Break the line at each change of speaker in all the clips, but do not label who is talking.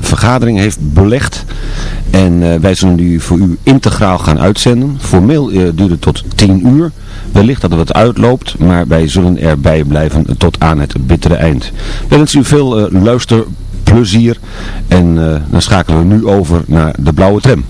vergadering heeft belegd. En wij zullen die voor u integraal gaan uitzenden. Formeel duurt het tot 10 uur. Wellicht dat het uitloopt, maar wij zullen erbij blijven tot aan het bittere eind. We wensen u veel luisterplezier. En dan schakelen we nu over naar de blauwe tram.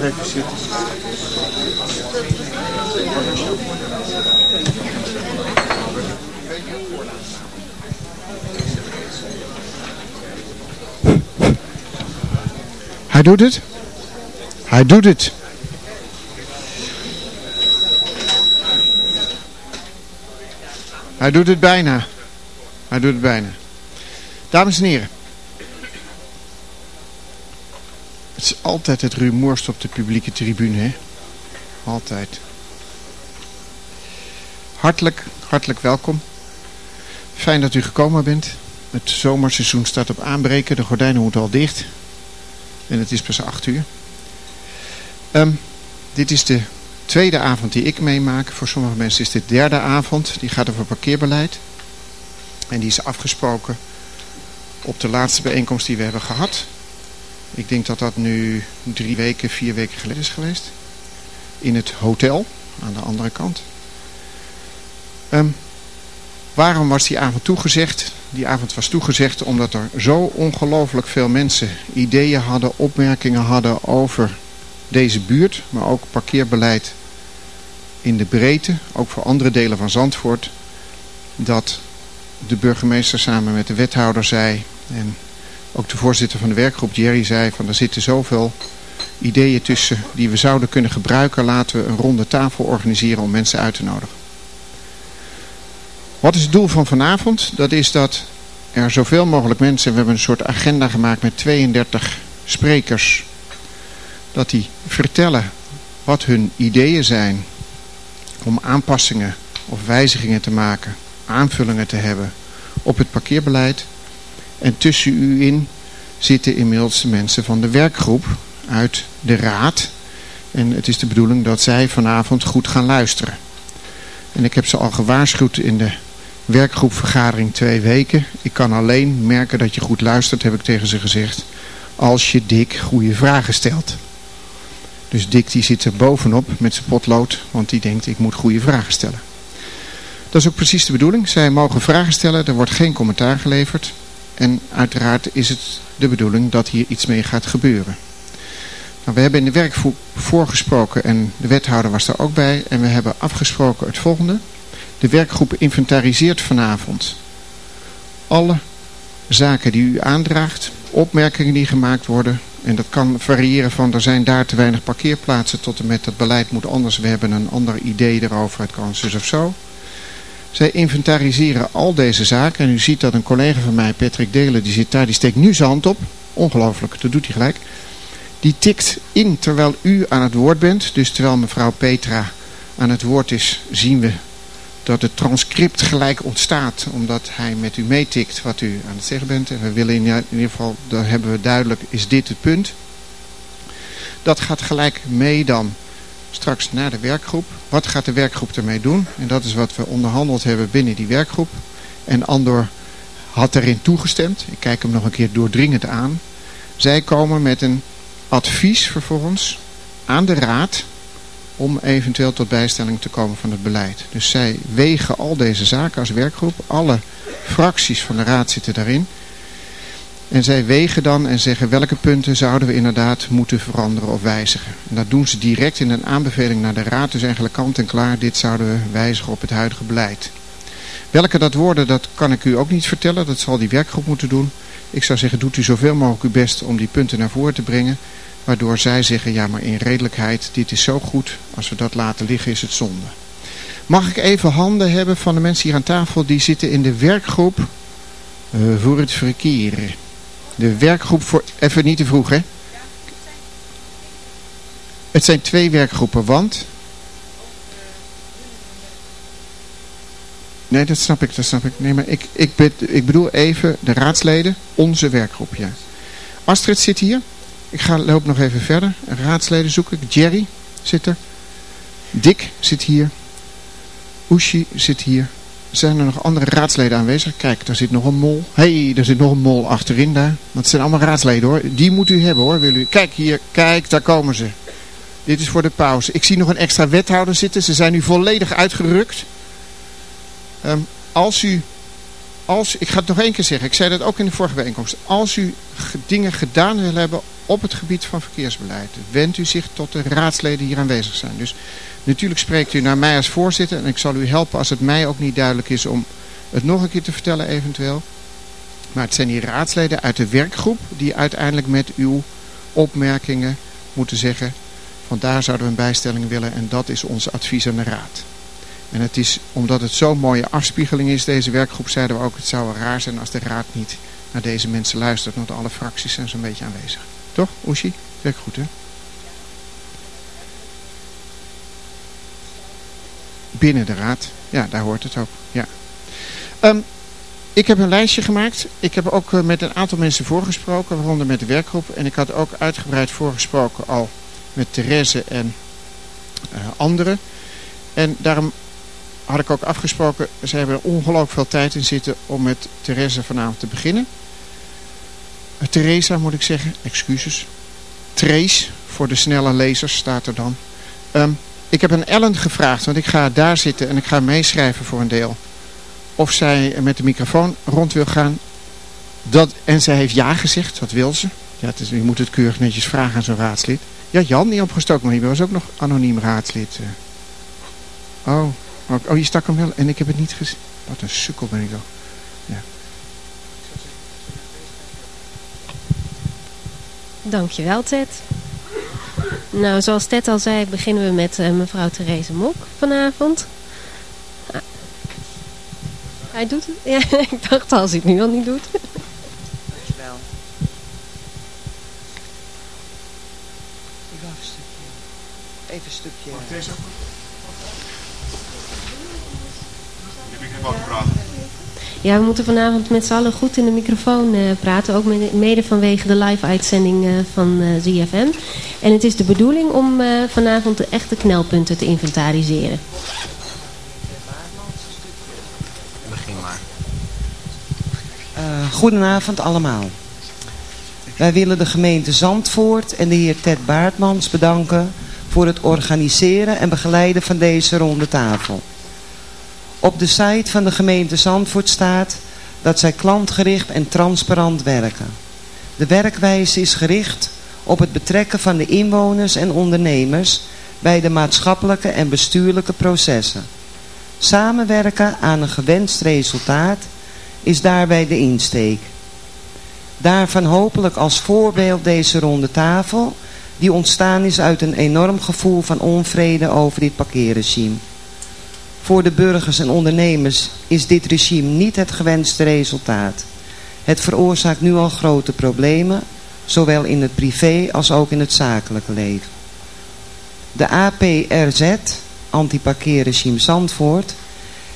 Hij doet het. Hij doet het. Hij doet het bijna. Hij doet het bijna. Dames en heren. Het is altijd het rumoerst op de publieke tribune, hè? Altijd. Hartelijk, hartelijk welkom. Fijn dat u gekomen bent. Het zomerseizoen staat op aanbreken. De gordijnen moeten al dicht. En het is pas 8 uur. Um, dit is de tweede avond die ik meemaak. Voor sommige mensen is dit de derde avond. Die gaat over parkeerbeleid. En die is afgesproken op de laatste bijeenkomst die we hebben gehad. Ik denk dat dat nu drie weken, vier weken geleden is geweest. In het hotel aan de andere kant. Um, waarom was die avond toegezegd? Die avond was toegezegd omdat er zo ongelooflijk veel mensen ideeën hadden, opmerkingen hadden over deze buurt. Maar ook parkeerbeleid in de breedte, ook voor andere delen van Zandvoort. Dat de burgemeester samen met de wethouder zei en ook de voorzitter van de werkgroep Jerry zei van er zitten zoveel ideeën tussen die we zouden kunnen gebruiken. Laten we een ronde tafel organiseren om mensen uit te nodigen. Wat is het doel van vanavond? Dat is dat er zoveel mogelijk mensen, we hebben een soort agenda gemaakt met 32 sprekers, dat die vertellen wat hun ideeën zijn om aanpassingen of wijzigingen te maken, aanvullingen te hebben op het parkeerbeleid. En tussen u in zitten inmiddels de mensen van de werkgroep uit de raad. En het is de bedoeling dat zij vanavond goed gaan luisteren. En ik heb ze al gewaarschuwd in de werkgroepvergadering twee weken. Ik kan alleen merken dat je goed luistert, heb ik tegen ze gezegd. Als je Dick goede vragen stelt. Dus Dick die zit er bovenop met zijn potlood, want die denkt ik moet goede vragen stellen. Dat is ook precies de bedoeling. Zij mogen vragen stellen, er wordt geen commentaar geleverd. En uiteraard is het de bedoeling dat hier iets mee gaat gebeuren. Nou, we hebben in de werkgroep voorgesproken en de wethouder was daar ook bij. En we hebben afgesproken het volgende. De werkgroep inventariseert vanavond alle zaken die u aandraagt, opmerkingen die gemaakt worden. En dat kan variëren van er zijn daar te weinig parkeerplaatsen tot en met dat beleid moet anders. We hebben een ander idee erover, het kan zus of zo. Zij inventariseren al deze zaken. En u ziet dat een collega van mij, Patrick Delen, die zit daar, die steekt nu zijn hand op. Ongelooflijk, dat doet hij gelijk. Die tikt in terwijl u aan het woord bent. Dus terwijl mevrouw Petra aan het woord is, zien we dat het transcript gelijk ontstaat. Omdat hij met u meetikt wat u aan het zeggen bent. En we willen in ieder geval, daar hebben we duidelijk, is dit het punt. Dat gaat gelijk mee dan straks naar de werkgroep. Wat gaat de werkgroep ermee doen? En dat is wat we onderhandeld hebben binnen die werkgroep. En Andor had erin toegestemd. Ik kijk hem nog een keer doordringend aan. Zij komen met een advies vervolgens aan de raad om eventueel tot bijstelling te komen van het beleid. Dus zij wegen al deze zaken als werkgroep. Alle fracties van de raad zitten daarin. En zij wegen dan en zeggen welke punten zouden we inderdaad moeten veranderen of wijzigen. En dat doen ze direct in een aanbeveling naar de raad. Dus eigenlijk kant en klaar, dit zouden we wijzigen op het huidige beleid. Welke dat worden, dat kan ik u ook niet vertellen. Dat zal die werkgroep moeten doen. Ik zou zeggen, doet u zoveel mogelijk uw best om die punten naar voren te brengen. Waardoor zij zeggen, ja maar in redelijkheid, dit is zo goed. Als we dat laten liggen is het zonde. Mag ik even handen hebben van de mensen hier aan tafel die zitten in de werkgroep uh, voor het verkeer. De werkgroep voor... Even niet te vroeg hè. Het zijn twee werkgroepen, want... Nee, dat snap ik, dat snap ik. Nee, maar ik, ik, ik bedoel even de raadsleden, onze werkgroep, ja. Astrid zit hier. Ik ga, loop nog even verder. Raadsleden zoek ik. Jerry zit er. Dick zit hier. Ushi zit hier. Zijn er nog andere raadsleden aanwezig? Kijk, daar zit nog een mol. Hé, hey, daar zit nog een mol achterin daar. Het zijn allemaal raadsleden hoor. Die moet u hebben hoor. Wil u. Kijk hier, kijk, daar komen ze. Dit is voor de pauze. Ik zie nog een extra wethouder zitten. Ze zijn nu volledig uitgerukt. Um, als u, als, ik ga het nog één keer zeggen. Ik zei dat ook in de vorige bijeenkomst. Als u dingen gedaan wil hebben op het gebied van verkeersbeleid. Wendt u zich tot de raadsleden hier aanwezig zijn. Dus natuurlijk spreekt u naar mij als voorzitter. En ik zal u helpen als het mij ook niet duidelijk is om het nog een keer te vertellen eventueel. Maar het zijn die raadsleden uit de werkgroep die uiteindelijk met uw opmerkingen moeten zeggen. Van daar zouden we een bijstelling willen en dat is ons advies aan de raad. En het is, omdat het zo'n mooie afspiegeling is, deze werkgroep, zeiden we ook, het zou raar zijn als de raad niet naar deze mensen luistert. Want alle fracties zijn zo'n beetje aanwezig. Toch, Oeshi? Werkt goed, hè? Binnen de raad. Ja, daar hoort het ook. Ja. Um, ik heb een lijstje gemaakt. Ik heb ook eh, met een aantal mensen voorgesproken, waaronder met de werkgroep. En ik had ook uitgebreid voorgesproken al met Therese en uh, anderen. En daarom had ik ook afgesproken, ze hebben er ongelooflijk veel tijd in zitten om met Therese vanavond te beginnen. Uh, Theresa moet ik zeggen, excuses. Trace, voor de snelle lezers staat er dan. Um, ik heb een Ellen gevraagd, want ik ga daar zitten en ik ga meeschrijven voor een deel. Of zij met de microfoon rond wil gaan. Dat, en zij heeft ja gezegd, dat wil ze. Ja, het is, je moet het keurig netjes vragen aan zo'n raadslid. Ja, Jan, niet opgestoken, maar die was ook nog anoniem raadslid. Eh. Oh, oh, je stak hem wel en ik heb het niet gezien. Wat een sukkel ben ik toch. Ja.
Dankjewel, Ted. Nou, zoals Ted al zei, beginnen we met uh, mevrouw Therese Mok vanavond. Ah. Hij doet het? Ja, ik dacht als hij het nu al niet doet.
Dankjewel. Ik wacht een stukje. Even een stukje. Mag deze ook?
Heb ik even praten? Ja, we moeten vanavond met z'n allen goed in de microfoon uh, praten. Ook mede vanwege de live-uitzending uh, van uh, ZFM. En het is de bedoeling om vanavond de echte knelpunten te inventariseren.
Begin maar. goedenavond allemaal. Wij willen de gemeente Zandvoort en de heer Ted Baartmans bedanken... voor het organiseren en begeleiden van deze ronde tafel. Op de site van de gemeente Zandvoort staat dat zij klantgericht en transparant werken. De werkwijze is gericht op het betrekken van de inwoners en ondernemers bij de maatschappelijke en bestuurlijke processen. Samenwerken aan een gewenst resultaat is daarbij de insteek. Daarvan hopelijk als voorbeeld deze ronde tafel die ontstaan is uit een enorm gevoel van onvrede over dit parkeerregime. Voor de burgers en ondernemers is dit regime niet het gewenste resultaat. Het veroorzaakt nu al grote problemen, zowel in het privé als ook in het zakelijke leven. De APRZ, antiparkeerregime Zandvoort,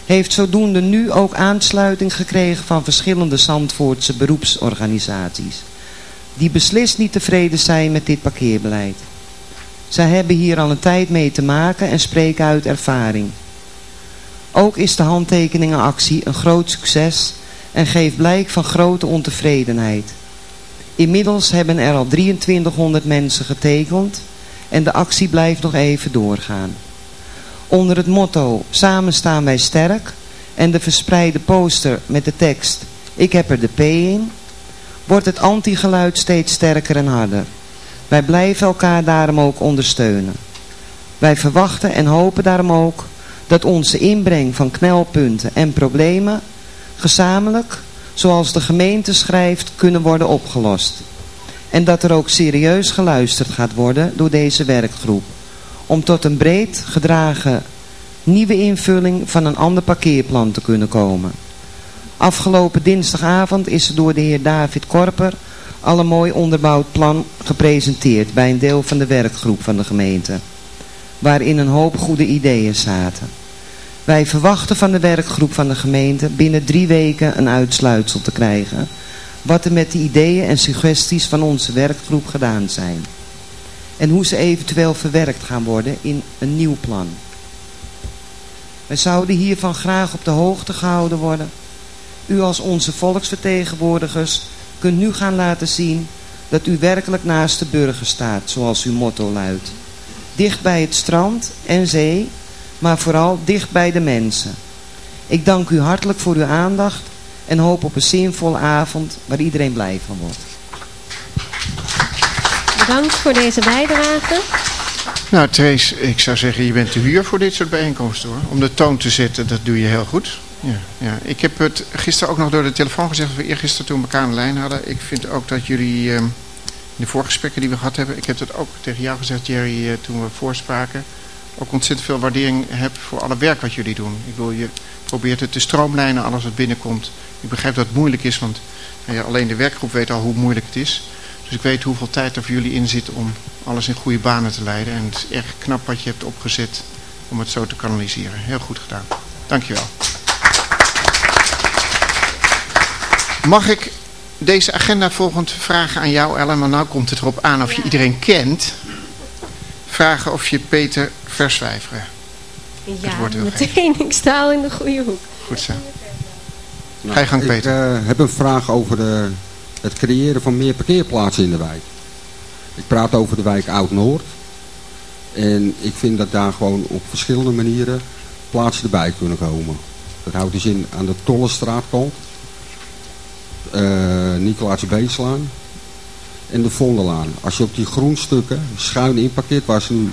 heeft zodoende nu ook aansluiting gekregen van verschillende Zandvoortse beroepsorganisaties, die beslist niet tevreden zijn met dit parkeerbeleid. Zij hebben hier al een tijd mee te maken en spreken uit ervaring. Ook is de handtekeningenactie een groot succes en geeft blijk van grote ontevredenheid. Inmiddels hebben er al 2300 mensen getekend en de actie blijft nog even doorgaan. Onder het motto Samen staan wij sterk en de verspreide poster met de tekst Ik heb er de P in, wordt het antigeluid steeds sterker en harder. Wij blijven elkaar daarom ook ondersteunen. Wij verwachten en hopen daarom ook dat onze inbreng van knelpunten en problemen gezamenlijk, zoals de gemeente schrijft, kunnen worden opgelost. En dat er ook serieus geluisterd gaat worden door deze werkgroep. Om tot een breed gedragen nieuwe invulling van een ander parkeerplan te kunnen komen. Afgelopen dinsdagavond is er door de heer David Korper al een mooi onderbouwd plan gepresenteerd bij een deel van de werkgroep van de gemeente. Waarin een hoop goede ideeën zaten. Wij verwachten van de werkgroep van de gemeente binnen drie weken een uitsluitsel te krijgen. Wat er met de ideeën en suggesties van onze werkgroep gedaan zijn. En hoe ze eventueel verwerkt gaan worden in een nieuw plan. Wij zouden hiervan graag op de hoogte gehouden worden. U als onze volksvertegenwoordigers kunt nu gaan laten zien dat u werkelijk naast de burger staat, zoals uw motto luidt. Dicht bij het strand en zee, maar vooral dicht bij de mensen. Ik dank u hartelijk voor uw aandacht en hoop op een zinvolle avond waar iedereen blij van wordt.
Bedankt voor deze bijdrage.
Nou, Trace, ik zou zeggen, je bent te huur voor dit soort bijeenkomsten hoor. Om de toon te zetten, dat doe je heel goed. Ja, ja. Ik heb het gisteren ook nog door de telefoon gezegd, dat we eergisteren toen elkaar aan de lijn hadden. Ik vind ook dat jullie, uh, in de voorgesprekken die we gehad hebben, ik heb het ook tegen jou gezegd, Jerry, uh, toen we voorspraken, ook ontzettend veel waardering heb voor alle werk wat jullie doen. Ik wil je probeert het te stroomlijnen, alles wat binnenkomt. Ik begrijp dat het moeilijk is, want nou ja, alleen de werkgroep weet al hoe moeilijk het is. Dus ik weet hoeveel tijd er voor jullie in zit om alles in goede banen te leiden. En het is erg knap wat je hebt opgezet om het zo te kanaliseren. Heel goed gedaan. Dankjewel. Mag ik deze agenda volgend vragen aan jou, Ellen? Want nu komt het erop aan of je iedereen kent. Vragen of je Peter verswijveren.
Ja, meteen. Ik sta al in de goede hoek.
Goed zo. Ga je gang, Peter.
Ik uh, heb een vraag over de, het creëren van meer parkeerplaatsen in de wijk. Ik praat over de wijk Oud-Noord. En ik vind dat daar gewoon op verschillende manieren plaatsen erbij kunnen komen. Dat houdt dus in aan de Tollestraatkant uh, Nicolaas Beetslaan en de Vondelaan. Als je op die groenstukken schuin inparkeert waar ze nu uh,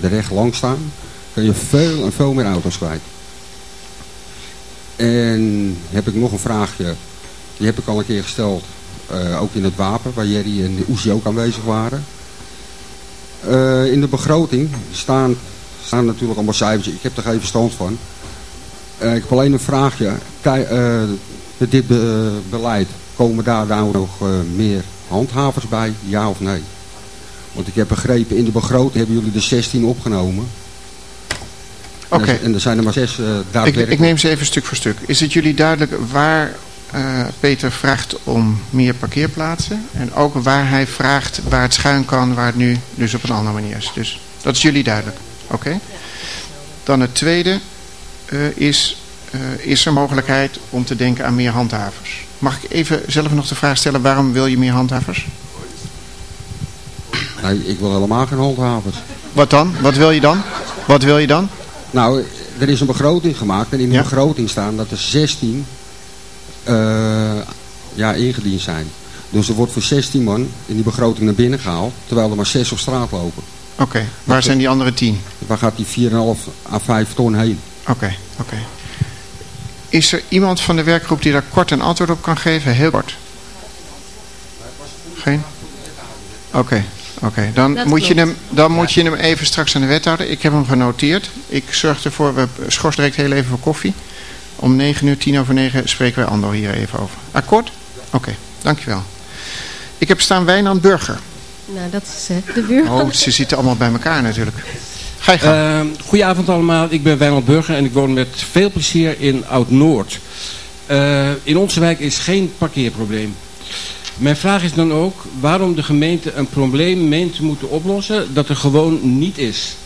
de recht lang staan, kun je veel en veel meer auto's kwijt. En heb ik nog een vraagje. Die heb ik al een keer gesteld. Uh, ook in het wapen, waar Jerry en Oesie ook aanwezig waren. In de begroting staan, staan natuurlijk allemaal cijfers. Ik heb er geen verstand van. Ik heb alleen een vraagje. Kijk, met dit be beleid, komen daar nou nog uh, meer handhavers bij, ja of nee? Want ik heb begrepen, in de begroting hebben jullie er 16 opgenomen.
Oké. Okay.
En er zijn er maar zes uh,
daadwerkelijk. Ik, ik, neem ze even stuk voor stuk. Is het jullie duidelijk waar uh, Peter vraagt om meer parkeerplaatsen? En ook waar hij vraagt waar het schuin kan, waar het nu dus op een andere manier is. Dus dat is jullie duidelijk. Oké. Okay. Dan het tweede uh, is is er mogelijkheid om te denken aan meer handhavers. Mag ik even zelf nog de vraag stellen, waarom wil je meer handhavers?
Nee, ik wil helemaal geen handhavers.
Wat dan? Wat wil je dan? Wat wil je dan?
Nou, er is een begroting gemaakt en in ja? begroting staan dat er 16 uh, ja, ingediend zijn. Dus er wordt voor 16 man in die begroting naar binnen gehaald, terwijl er maar 6 op straat lopen.
Oké, okay. waar dat zijn die andere 10?
Waar gaat die 4,5 à 5 ton heen?
Oké, okay, oké. Okay. Is er iemand van de werkgroep die daar kort een antwoord op kan geven? Heel kort. Geen? Oké, okay, oké. Okay. Dan, moet je, hem, dan moet je hem even straks aan de wethouder. Ik heb hem genoteerd. Ik zorg ervoor, we schorsen direct heel even voor koffie. Om 9 uur, 10 over 9 spreken wij Ando hier even over. Akkoord? Oké, okay, dankjewel. Ik heb staan Wijnand Burger.
Nou, dat is de buurman.
Oh, ze zitten allemaal bij elkaar natuurlijk. Ga je.
Uh, goedenavond allemaal, ik ben Wijnald Burger en ik woon met veel plezier in Oud-Noord. Uh, in onze wijk is geen parkeerprobleem. Mijn vraag is dan ook waarom de gemeente een probleem meent te moeten oplossen dat er gewoon niet is.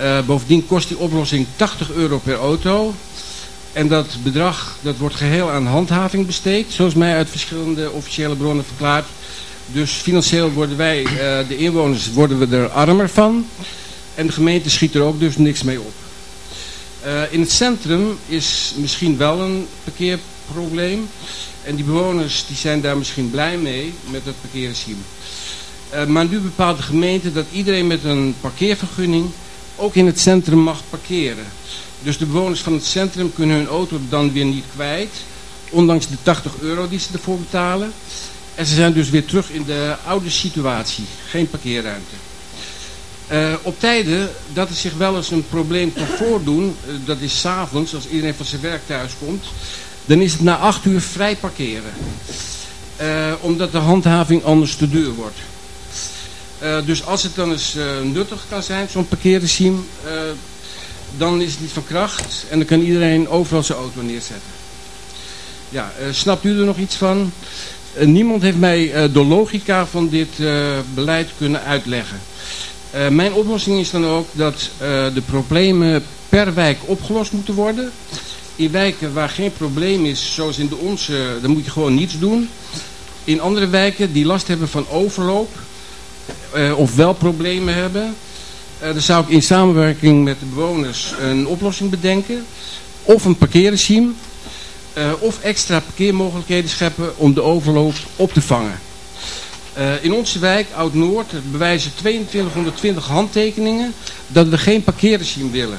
Uh, bovendien kost die oplossing 80 euro per auto. En dat bedrag dat wordt geheel aan handhaving besteed, zoals mij uit verschillende officiële bronnen verklaard. Dus financieel worden wij, de inwoners, worden we er armer van. En de gemeente schiet er ook dus niks mee op. in het centrum is misschien wel een parkeerprobleem. En die bewoners die zijn daar misschien blij mee met het parkeerregime. Uh, maar nu bepaalt de gemeente dat iedereen met een parkeervergunning ook in het centrum mag parkeren. Dus de bewoners van het centrum kunnen hun auto dan weer niet kwijt. Ondanks de 80 euro die ze ervoor betalen. En ze zijn dus weer terug in de oude situatie. Geen parkeerruimte. Uh, op tijden dat er zich wel eens een probleem kan voordoen. Uh, dat is s'avonds als iedereen van zijn werk thuis komt. Dan is het na 8 uur vrij parkeren. Uh, omdat de handhaving anders te duur wordt. Dus als het dan eens nuttig kan zijn, zo'n parkeerregime, dan is het niet van kracht. En dan kan iedereen overal zijn auto neerzetten. Ja, snapt u er nog iets van? niemand heeft mij de logica van dit beleid kunnen uitleggen. Mijn oplossing is dan ook dat de problemen per wijk opgelost moeten worden. In wijken waar geen probleem is, zoals in de onze, dan moet je gewoon niets doen. In andere wijken die last hebben van overloop uh, of wel problemen hebben. Dan zou ik in samenwerking met de bewoners een oplossing bedenken. Of een parkeerregime. Of extra parkeermogelijkheden scheppen om de overloop op te vangen. In onze wijk, Oud-Noord, bewijzen 2220 handtekeningen dat we geen parkeerregime willen.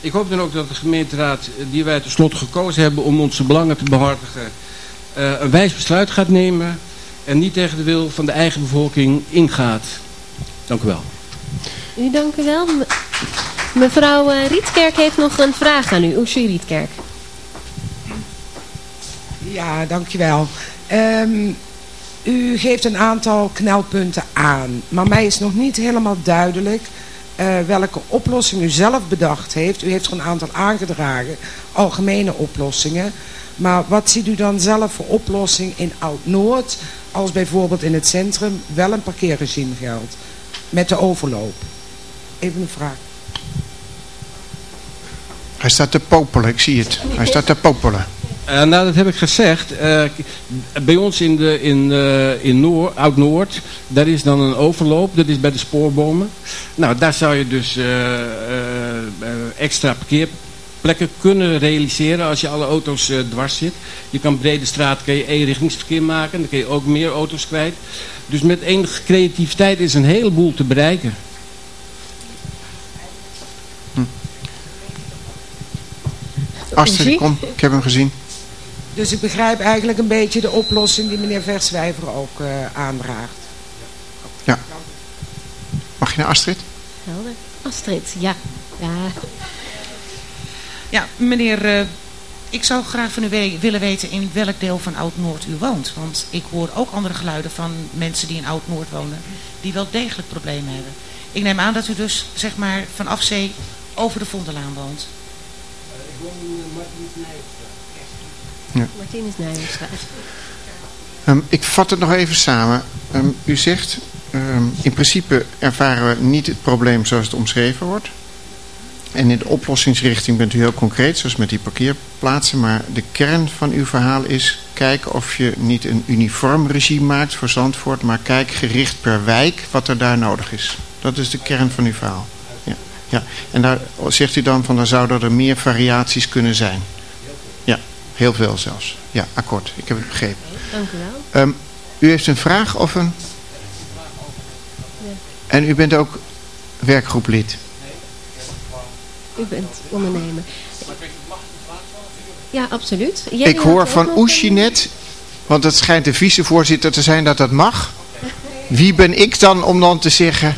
Ik hoop dan ook dat de gemeenteraad, die wij tenslotte gekozen hebben om onze belangen te behartigen, een wijs besluit gaat nemen en niet tegen de wil van de eigen bevolking ingaat. Dank u wel.
U dank u wel. Mevrouw uh, Rietkerk heeft nog een vraag aan u. Oesje Rietkerk.
Ja, dankjewel. Um, u geeft een aantal knelpunten aan. Maar mij is nog niet helemaal duidelijk uh, welke oplossing u zelf bedacht heeft. U heeft er een aantal aangedragen, algemene oplossingen. Maar wat ziet u dan zelf voor oplossing in Oud-Noord als bijvoorbeeld in het centrum wel een parkeerregime geldt met de overloop? Even een vraag.
Hij staat te popelen, ik zie het. Hij staat te popelen.
Uh, nou, dat heb ik gezegd. Uh, bij ons in, de, in, uh, in Noord, Oud-Noord, daar is dan een overloop. Dat is bij de spoorbomen. Nou, daar zou je dus extra parkeer, plekken kunnen realiseren als je alle auto's uh, dwars zit. Je kan brede straat kan je eenrichtingsverkeer maken. Dan kun je ook meer auto's kwijt. Dus met enige creativiteit is een heleboel te bereiken.
Astrid, kom. Ik heb hem gezien.
Dus ik begrijp eigenlijk een beetje de oplossing die meneer Verswijver ook uh, aandraagt.
Ja. Mag je naar Astrid?
Helder. Astrid, ja. Ja.
Ja, meneer, uh, ik zou graag van u we willen weten in welk deel van Oud-Noord u woont. Want ik hoor ook andere geluiden van mensen die in Oud-Noord wonen, die wel degelijk problemen hebben. Ik neem aan dat u dus, zeg maar, vanaf zee over de Vondelaan woont.
Uh, ik woon in Nijensstraat.
Ja. Martinus Nijensstraat.
Um, ik vat het nog even samen. Um, u zegt, um, in principe ervaren we niet het probleem zoals het omschreven wordt. En in de oplossingsrichting bent u heel concreet, zoals met die parkeerplaatsen. Maar de kern van uw verhaal is, kijk of je niet een uniform regime maakt voor Zandvoort. Maar kijk gericht per wijk wat er daar nodig is. Dat is de kern van uw verhaal. Ja, ja. En daar zegt u dan van, dan zouden er meer variaties kunnen zijn. Heel veel zelfs. Ja, akkoord. Ik heb het begrepen.
Dank u wel.
Um, u heeft een vraag of een... En u bent ook werkgroeplid.
U bent ondernemer. Ja, absoluut.
Jij ik hoor van Oesje net, want het schijnt de vicevoorzitter te zijn dat dat mag. Wie ben ik dan om dan te zeggen...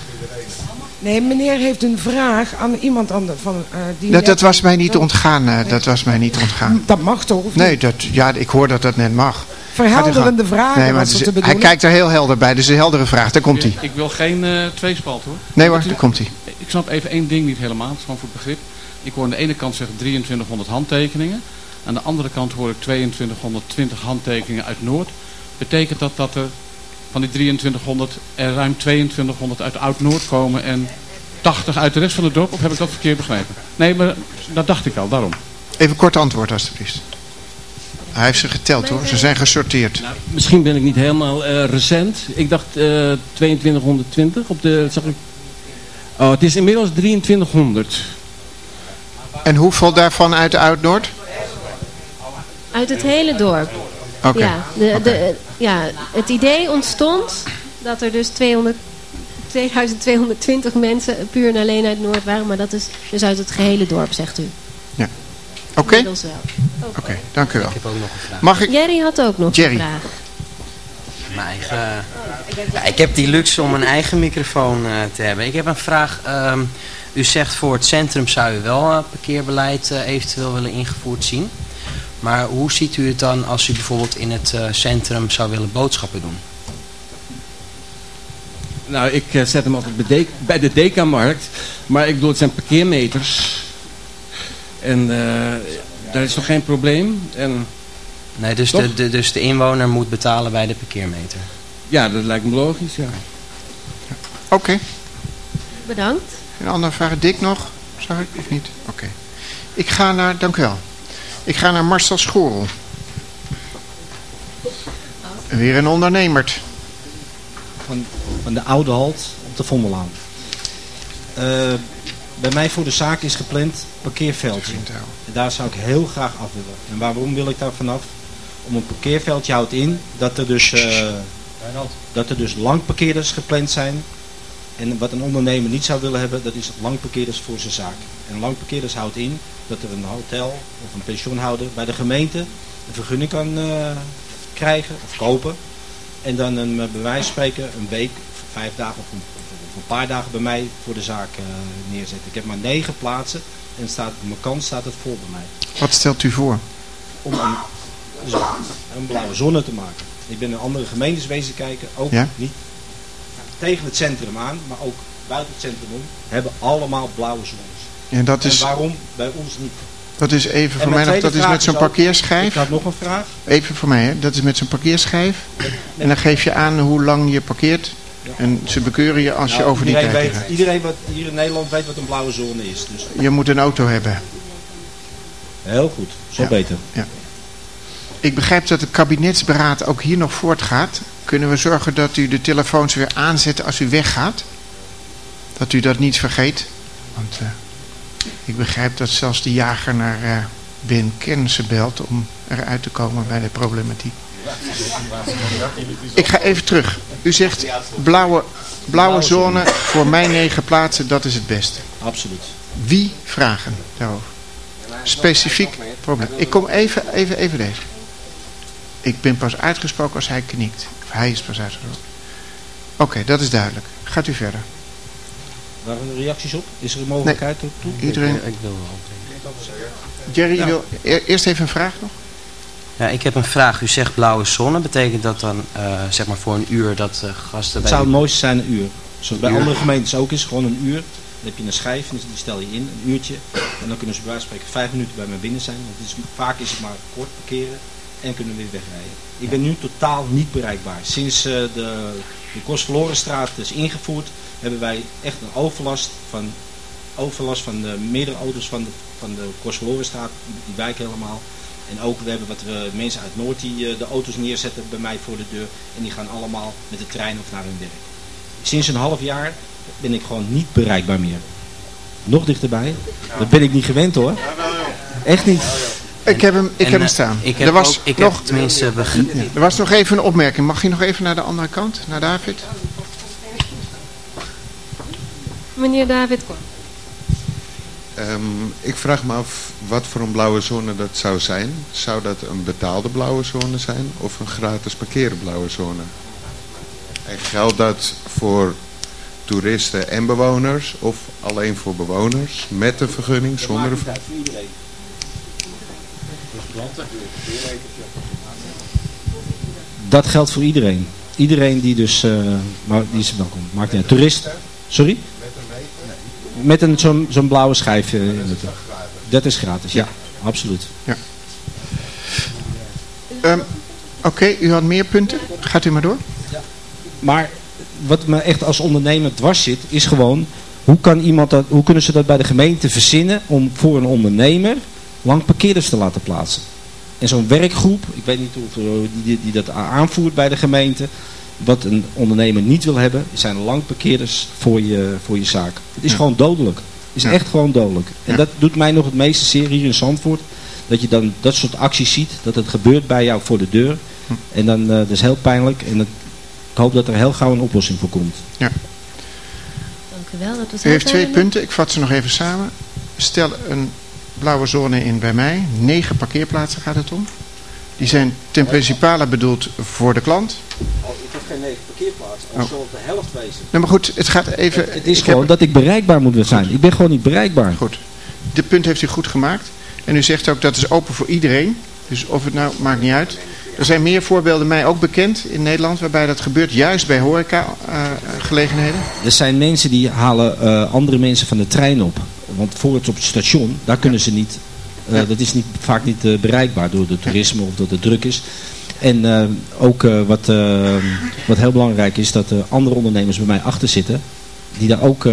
Nee, meneer heeft een vraag aan iemand aan van... Uh, die
dat, dat was mij niet ontgaan, uh, dat was mij niet ontgaan.
Dat mag toch? Of
nee, dat, ja, ik hoor dat dat net mag.
Verhelderende vragen nee, maar
is, Hij kijkt er heel helder bij, dus een heldere vraag. Daar komt hij.
Ik, ik wil geen uh, tweespalt hoor.
Nee hoor, daar komt hij.
Ik snap even één ding niet helemaal, het is gewoon voor het begrip. Ik hoor aan de ene kant zeggen 2300 handtekeningen. Aan de andere kant hoor ik 2220 handtekeningen uit Noord. Betekent dat dat er van die 2300 er ruim 2200 uit Oud-Noord komen en 80 uit de rest van het dorp? Of heb ik dat verkeerd begrepen? Nee, maar dat dacht ik al, daarom.
Even kort antwoord alstublieft. Hij heeft ze geteld hoor. Ze zijn gesorteerd. Nou,
misschien ben ik niet helemaal uh, recent. Ik dacht uh, 2220 op de... Zag ik... Oh, het is inmiddels 2300.
En hoeveel daarvan uit Oud-Noord?
Uit het hele dorp.
Oké.
Ja, de, de, ja, het idee ontstond dat er dus 200, 2220 mensen puur en alleen uit Noord waren. Maar dat is dus uit het gehele dorp, zegt u.
Ja. Oké. Okay. Oké, dank u wel. Ik heb ook nog een vraag. Mag ik...
Jerry had ook nog Jerry. een vraag.
Mijn eigen... Ja, ik heb die luxe om een eigen microfoon uh, te hebben. Ik heb een vraag. Um, u zegt voor het centrum zou u wel uh, parkeerbeleid uh, eventueel willen ingevoerd zien. Maar hoe ziet u het dan als u bijvoorbeeld in het centrum zou willen boodschappen doen?
Nou, ik zet hem altijd bij de, bij de Dekamarkt. Maar ik bedoel, het zijn parkeermeters. En daar is toch geen probleem? En,
nee, dus de, de, dus de inwoner moet betalen bij de parkeermeter?
Ja, dat lijkt me logisch, ja.
Oké.
Bedankt.
Een andere vraag, Dick nog? Zag ik of niet? Oké. Ik ga naar, dank u wel. Ik ga naar Marcel Schorel. Weer een ondernemer.
Van, van de Oude Halt op de Vondelaan. Uh, bij mij voor de zaak is gepland parkeerveldje. En daar zou ik heel graag af willen. En waarom wil ik daar vanaf? Om een parkeerveldje houdt in dat er dus, uh, dat er dus langparkeerders gepland zijn. En wat een ondernemer niet zou willen hebben, dat is langparkeerders voor zijn zaak. En langparkeerders houdt in dat er een hotel of een pensioenhouder bij de gemeente een vergunning kan uh, krijgen of kopen. En dan een, bij wijze van spreken een week, vijf dagen of een een paar dagen bij mij voor de zaak uh, neerzetten. Ik heb maar negen plaatsen en staat, op mijn kant staat het vol bij mij.
Wat stelt u voor?
Om een, een blauwe zonne te maken. Ik ben in andere gemeentes wezen kijken, ook niet tegen het centrum aan, maar ook buiten het centrum om, hebben allemaal blauwe zones.
En, dat is...
en waarom bij ons niet?
Dat is even voor mij nog, dat is met zo'n parkeerschijf. Ik
had nog een vraag.
Even voor mij, hè. dat is met zo'n parkeerschijf. En dan geef je aan hoe lang je parkeert. En ze bekeuren je als je nou, over die tijd
weet, Iedereen wat, hier in Nederland weet wat een blauwe zone is. Dus.
Je moet een auto hebben.
Heel goed, zo beter.
Ja. Ik begrijp dat het kabinetsberaad ook hier nog voortgaat. Kunnen we zorgen dat u de telefoons weer aanzet als u weggaat? Dat u dat niet vergeet? Want uh, ik begrijp dat zelfs de jager naar uh, Ben Kennissen belt om eruit te komen bij de problematiek. Ik ga even terug. U zegt blauwe, blauwe zone voor mijn negen plaatsen, dat is het beste.
Absoluut.
Wie vragen daarover? Specifiek probleem. Ik kom even, even, even deze. Ik ben pas uitgesproken als hij knikt. hij is pas uitgesproken. Oké, dat is duidelijk. Gaat u verder.
Waren er reacties op? Is er een mogelijkheid nee, toe?
Iedereen?
Ik, wil wel.
Jerry, wil eerst even een vraag nog?
Ja, ik heb een vraag. U zegt blauwe zone. Betekent dat dan uh, zeg maar voor een uur dat uh, gasten...
Het zou het mooiste zijn een uur. Zoals bij andere gemeentes ook is. Gewoon een uur. Dan heb je een schijf en die stel je in. Een uurtje. En dan kunnen ze bij wijze van spreken vijf minuten bij me binnen zijn. Want het is, vaak is het maar kort parkeren. En kunnen we weer wegrijden. Ik ben nu totaal niet bereikbaar. Sinds uh, de, de Kostverlorenstraat is ingevoerd. Hebben wij echt een overlast van overlast van de meerdere auto's van de, van de. Die wijken helemaal. En ook we hebben wat uh, mensen uit Noord die uh, de auto's neerzetten bij mij voor de deur. En die gaan allemaal met de trein of naar hun werk. Sinds een half jaar ben ik gewoon niet bereikbaar meer. Nog dichterbij. Dat ben ik niet gewend hoor. Echt niet.
Ik heb hem, ik heb hem eh, staan.
Ik heb er was ook, ik nog, heb tenminste
Er was nog even een opmerking. Mag je nog even naar de andere kant? Naar David?
Meneer David
Um, ik vraag me af wat voor een blauwe zone dat zou zijn. Zou dat een betaalde blauwe zone zijn of een gratis parkeren blauwe zone? En geldt dat voor toeristen en bewoners of alleen voor bewoners met een vergunning, zonder een vergunning? voor iedereen.
Dat geldt voor iedereen. Iedereen die dus, uh, maar die is welkom. Maakt niet Toerist. Sorry? Met een zo'n zo'n blauwe schijf. Uh, dat is gratis, ja. Absoluut.
Ja. Um, Oké, u had meer punten. Gaat u maar door. Ja.
Maar wat me echt als ondernemer dwars zit, is gewoon... Hoe, kan iemand dat, hoe kunnen ze dat bij de gemeente verzinnen om voor een ondernemer lang parkeerders te laten plaatsen? En zo'n werkgroep, ik weet niet of die, die dat aanvoert bij de gemeente, wat een ondernemer niet wil hebben, zijn lang parkeerders voor je, voor je zaak. Het is gewoon dodelijk. Het is echt gewoon dodelijk. En dat doet mij nog het meeste zeer hier in Zandvoort. Dat je dan dat soort acties ziet, dat het gebeurt bij jou voor de deur. Hm. En dan, uh, dat is heel pijnlijk. En ik hoop dat er heel gauw een oplossing voor komt.
Ja.
Dank u wel. Dat was
u heeft twee punten, ik vat ze nog even samen. Stel een blauwe zone in bij mij. Negen parkeerplaatsen gaat het om. Die zijn ten principale bedoeld voor de klant.
Geen negen parkeerplaatsen. Als oh. de helft wezen.
Nee, maar goed, het gaat even...
Het is gewoon dat ik bereikbaar moet zijn. Ik ben gewoon niet bereikbaar.
Goed. Dit punt heeft u goed gemaakt. En u zegt ook dat is open voor iedereen. Dus of het nou, maakt niet uit. Er zijn meer voorbeelden mij ook bekend in Nederland waarbij dat gebeurt, juist bij horeca uh, gelegenheden.
Er zijn mensen die halen uh, andere mensen van de trein op. Want voor het op het station, daar kunnen ze niet uh, Dat is niet, vaak niet uh, bereikbaar door de toerisme of dat het druk is. En uh, ook wat, wat heel belangrijk is, dat er andere ondernemers bij mij achter zitten. Die daar ook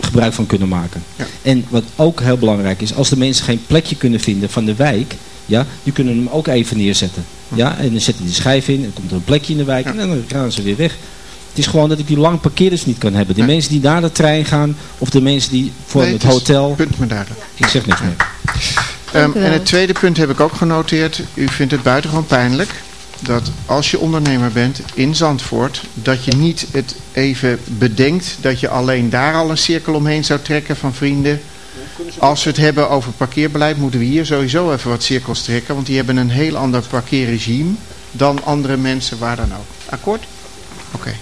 gebruik van kunnen maken. Ja. En wat ook heel belangrijk is, als de mensen geen plekje kunnen vinden van de wijk, ja, die kunnen hem ook even neerzetten. Ja, en dan zetten die schijf in, en komt er een plekje in de wijk en dan gaan ze weer weg. Het is gewoon dat ik die lang parkeerders niet kan hebben. De mensen die naar de trein gaan, of de mensen die voor het hotel...
Punt me duidelijk.
Ik zeg niks meer.
Um, en het tweede punt heb ik ook genoteerd. U vindt het buitengewoon pijnlijk dat als je ondernemer bent in Zandvoort, dat je niet het even bedenkt dat je alleen daar al een cirkel omheen zou trekken van vrienden. Als we het hebben over parkeerbeleid, moeten we hier sowieso even wat cirkels trekken, want die hebben een heel ander parkeerregime dan andere mensen waar dan ook. Akkoord? Oké.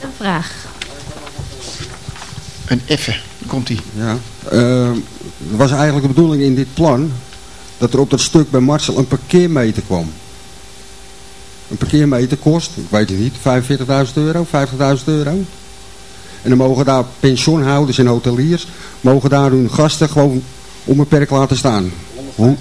Een vraag.
Een effe, komt ie.
Ja. Uh, was eigenlijk de bedoeling in dit plan dat er op dat stuk bij Marcel een parkeermeter kwam. Een parkeermeter kost, ik weet het niet, 45.000 euro, 50.000 euro. En dan mogen daar pensioenhouders en hoteliers, mogen daar hun gasten gewoon onbeperkt laten staan. Hoe,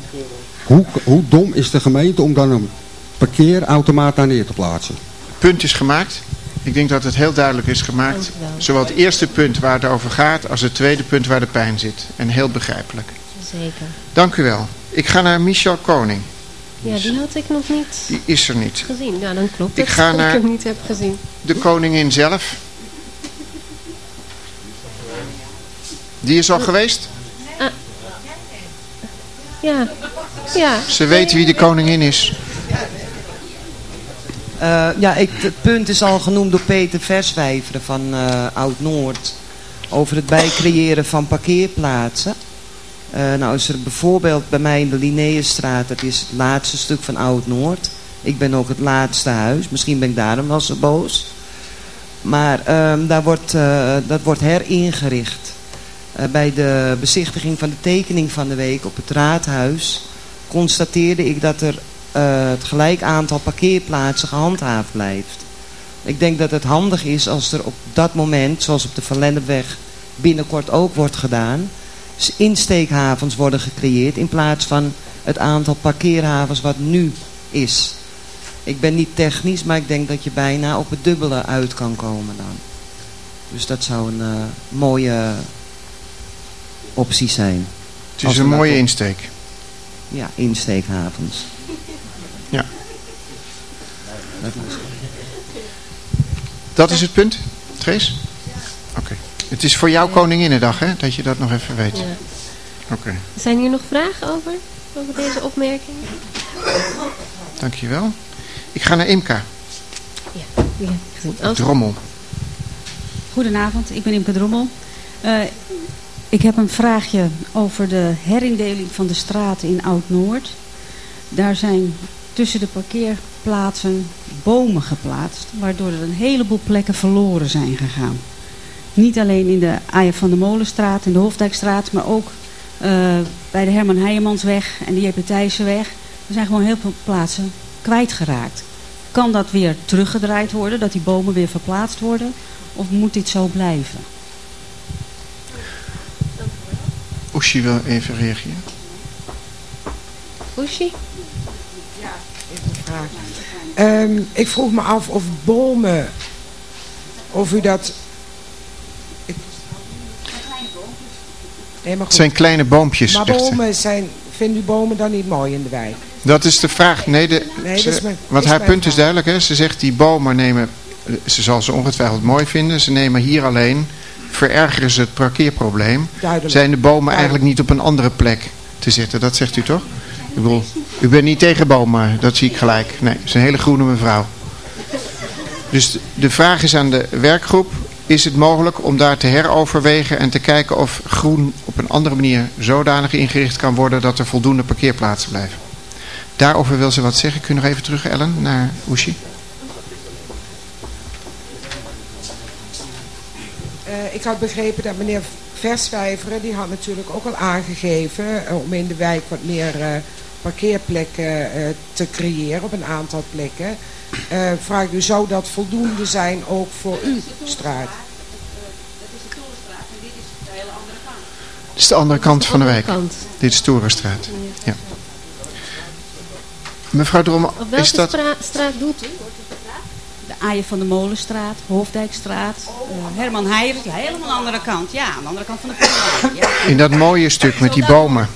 hoe, hoe dom is de gemeente om dan een parkeerautomaat daar neer te plaatsen?
Punt is gemaakt. Ik denk dat het heel duidelijk is gemaakt. Zowel het eerste punt waar het over gaat als het tweede punt waar de pijn zit. En heel begrijpelijk.
Zeker.
Dank u wel. Ik ga naar Michel Koning.
Ja, die had ik nog niet
Die is er niet.
gezien. Nou, dan klopt
ik ga naar
ik hem niet heb gezien.
De koningin zelf. Die is al geweest?
Ah. Ja. ja.
Ze weet wie de koningin is.
Uh, ja, ik, het punt is al genoemd door Peter Verswijveren van uh, Oud-Noord. Over het bijcreëren van parkeerplaatsen. Uh, nou is er bijvoorbeeld bij mij in de Linnaeusstraat, dat is het laatste stuk van Oud-Noord. Ik ben ook het laatste huis, misschien ben ik daarom wel zo boos. Maar um, daar wordt, dat wordt heringericht. bij de bezichtiging van de tekening van de week op het raadhuis constateerde ik dat er het gelijk aantal parkeerplaatsen gehandhaafd blijft. Ik denk dat het handig is als er op dat moment, zoals op de Verlennepweg binnenkort ook wordt gedaan, insteekhavens worden gecreëerd in plaats van het aantal parkeerhavens wat nu is. Ik ben niet technisch, maar ik denk dat je bijna op het dubbele uit kan komen dan. Dus dat zou een uh, mooie optie zijn.
Het is een mooie insteek.
Ja, insteekhavens.
Dat is het punt, Trace? Oké. Het is voor jou Koninginnedag, hè? Dat je dat nog even weet. Oké.
Zijn hier nog vragen over? Over deze opmerking?
Dankjewel. Ik ga naar Imka.
Ja.
Drommel.
Goedenavond, ik ben Imka Drommel. Uh, ik heb een vraagje over de herindeling van de straten in Oud-Noord. Daar zijn tussen de parkeerplaatsen bomen geplaatst. Waardoor er een heleboel plekken verloren zijn gegaan. Niet alleen in de Aya van de Molenstraat en de Hofdijkstraat. Maar ook uh, bij de Herman Heijemansweg en de Thijssenweg. Er zijn gewoon heel veel plaatsen kwijtgeraakt. Kan dat weer teruggedraaid worden? Dat die bomen weer verplaatst worden? Of moet dit zo blijven?
Oeshi wil even reageren.
Oeshi?
Um, ik vroeg me af of bomen, of u dat... Ik...
Nee, maar goed. Het zijn kleine boompjes.
Maar bomen zijn, vindt u bomen dan niet mooi in de wijk?
Dat is de vraag. Nee, de,
Nee, dat is mijn-
want haar punt is duidelijk. Hè? Ze zegt die bomen nemen, ze zal ze ongetwijfeld mooi vinden. Ze nemen hier alleen, verergeren ze het parkeerprobleem.
Duidelijk.
Zijn de bomen eigenlijk niet op een andere plek te zetten? Dat zegt u toch? Ik bedoel, u bent niet tegen bomen, dat zie ik gelijk. Nee, ze is een hele groene mevrouw. Dus de- de vraag is aan de werkgroep. Is het mogelijk om daar te heroverwegen en te kijken of groen op een andere manier zodanig ingericht kan worden dat er voldoende parkeerplaatsen blijven? Daarover wil ze wat zeggen. Kun je nog even terug, Ellen, naar Oeshi?
Eh, ik had begrepen dat meneer Verswijveren, die had natuurlijk ook al aangegeven eh, om in de wijk wat meer eh, parkeerplekken eh, te creëren op een aantal plekken. Eh, vraag u, zou dat voldoende zijn ook voor uw straat?
Dit is de andere kant van de wijk.
andere kant.
Dit is Torenstraat. Ja. Mevrouw Drommel,
Op welke
is dat...
stra- straat doet u?
De Aaien van de Molenstraat, Hoofdijkstraat, eh, Herman Heijers, helemaal aan de andere kant. Ja, aan de andere kant van de Pommelaan. Ja.
In dat mooie stuk met die bomen.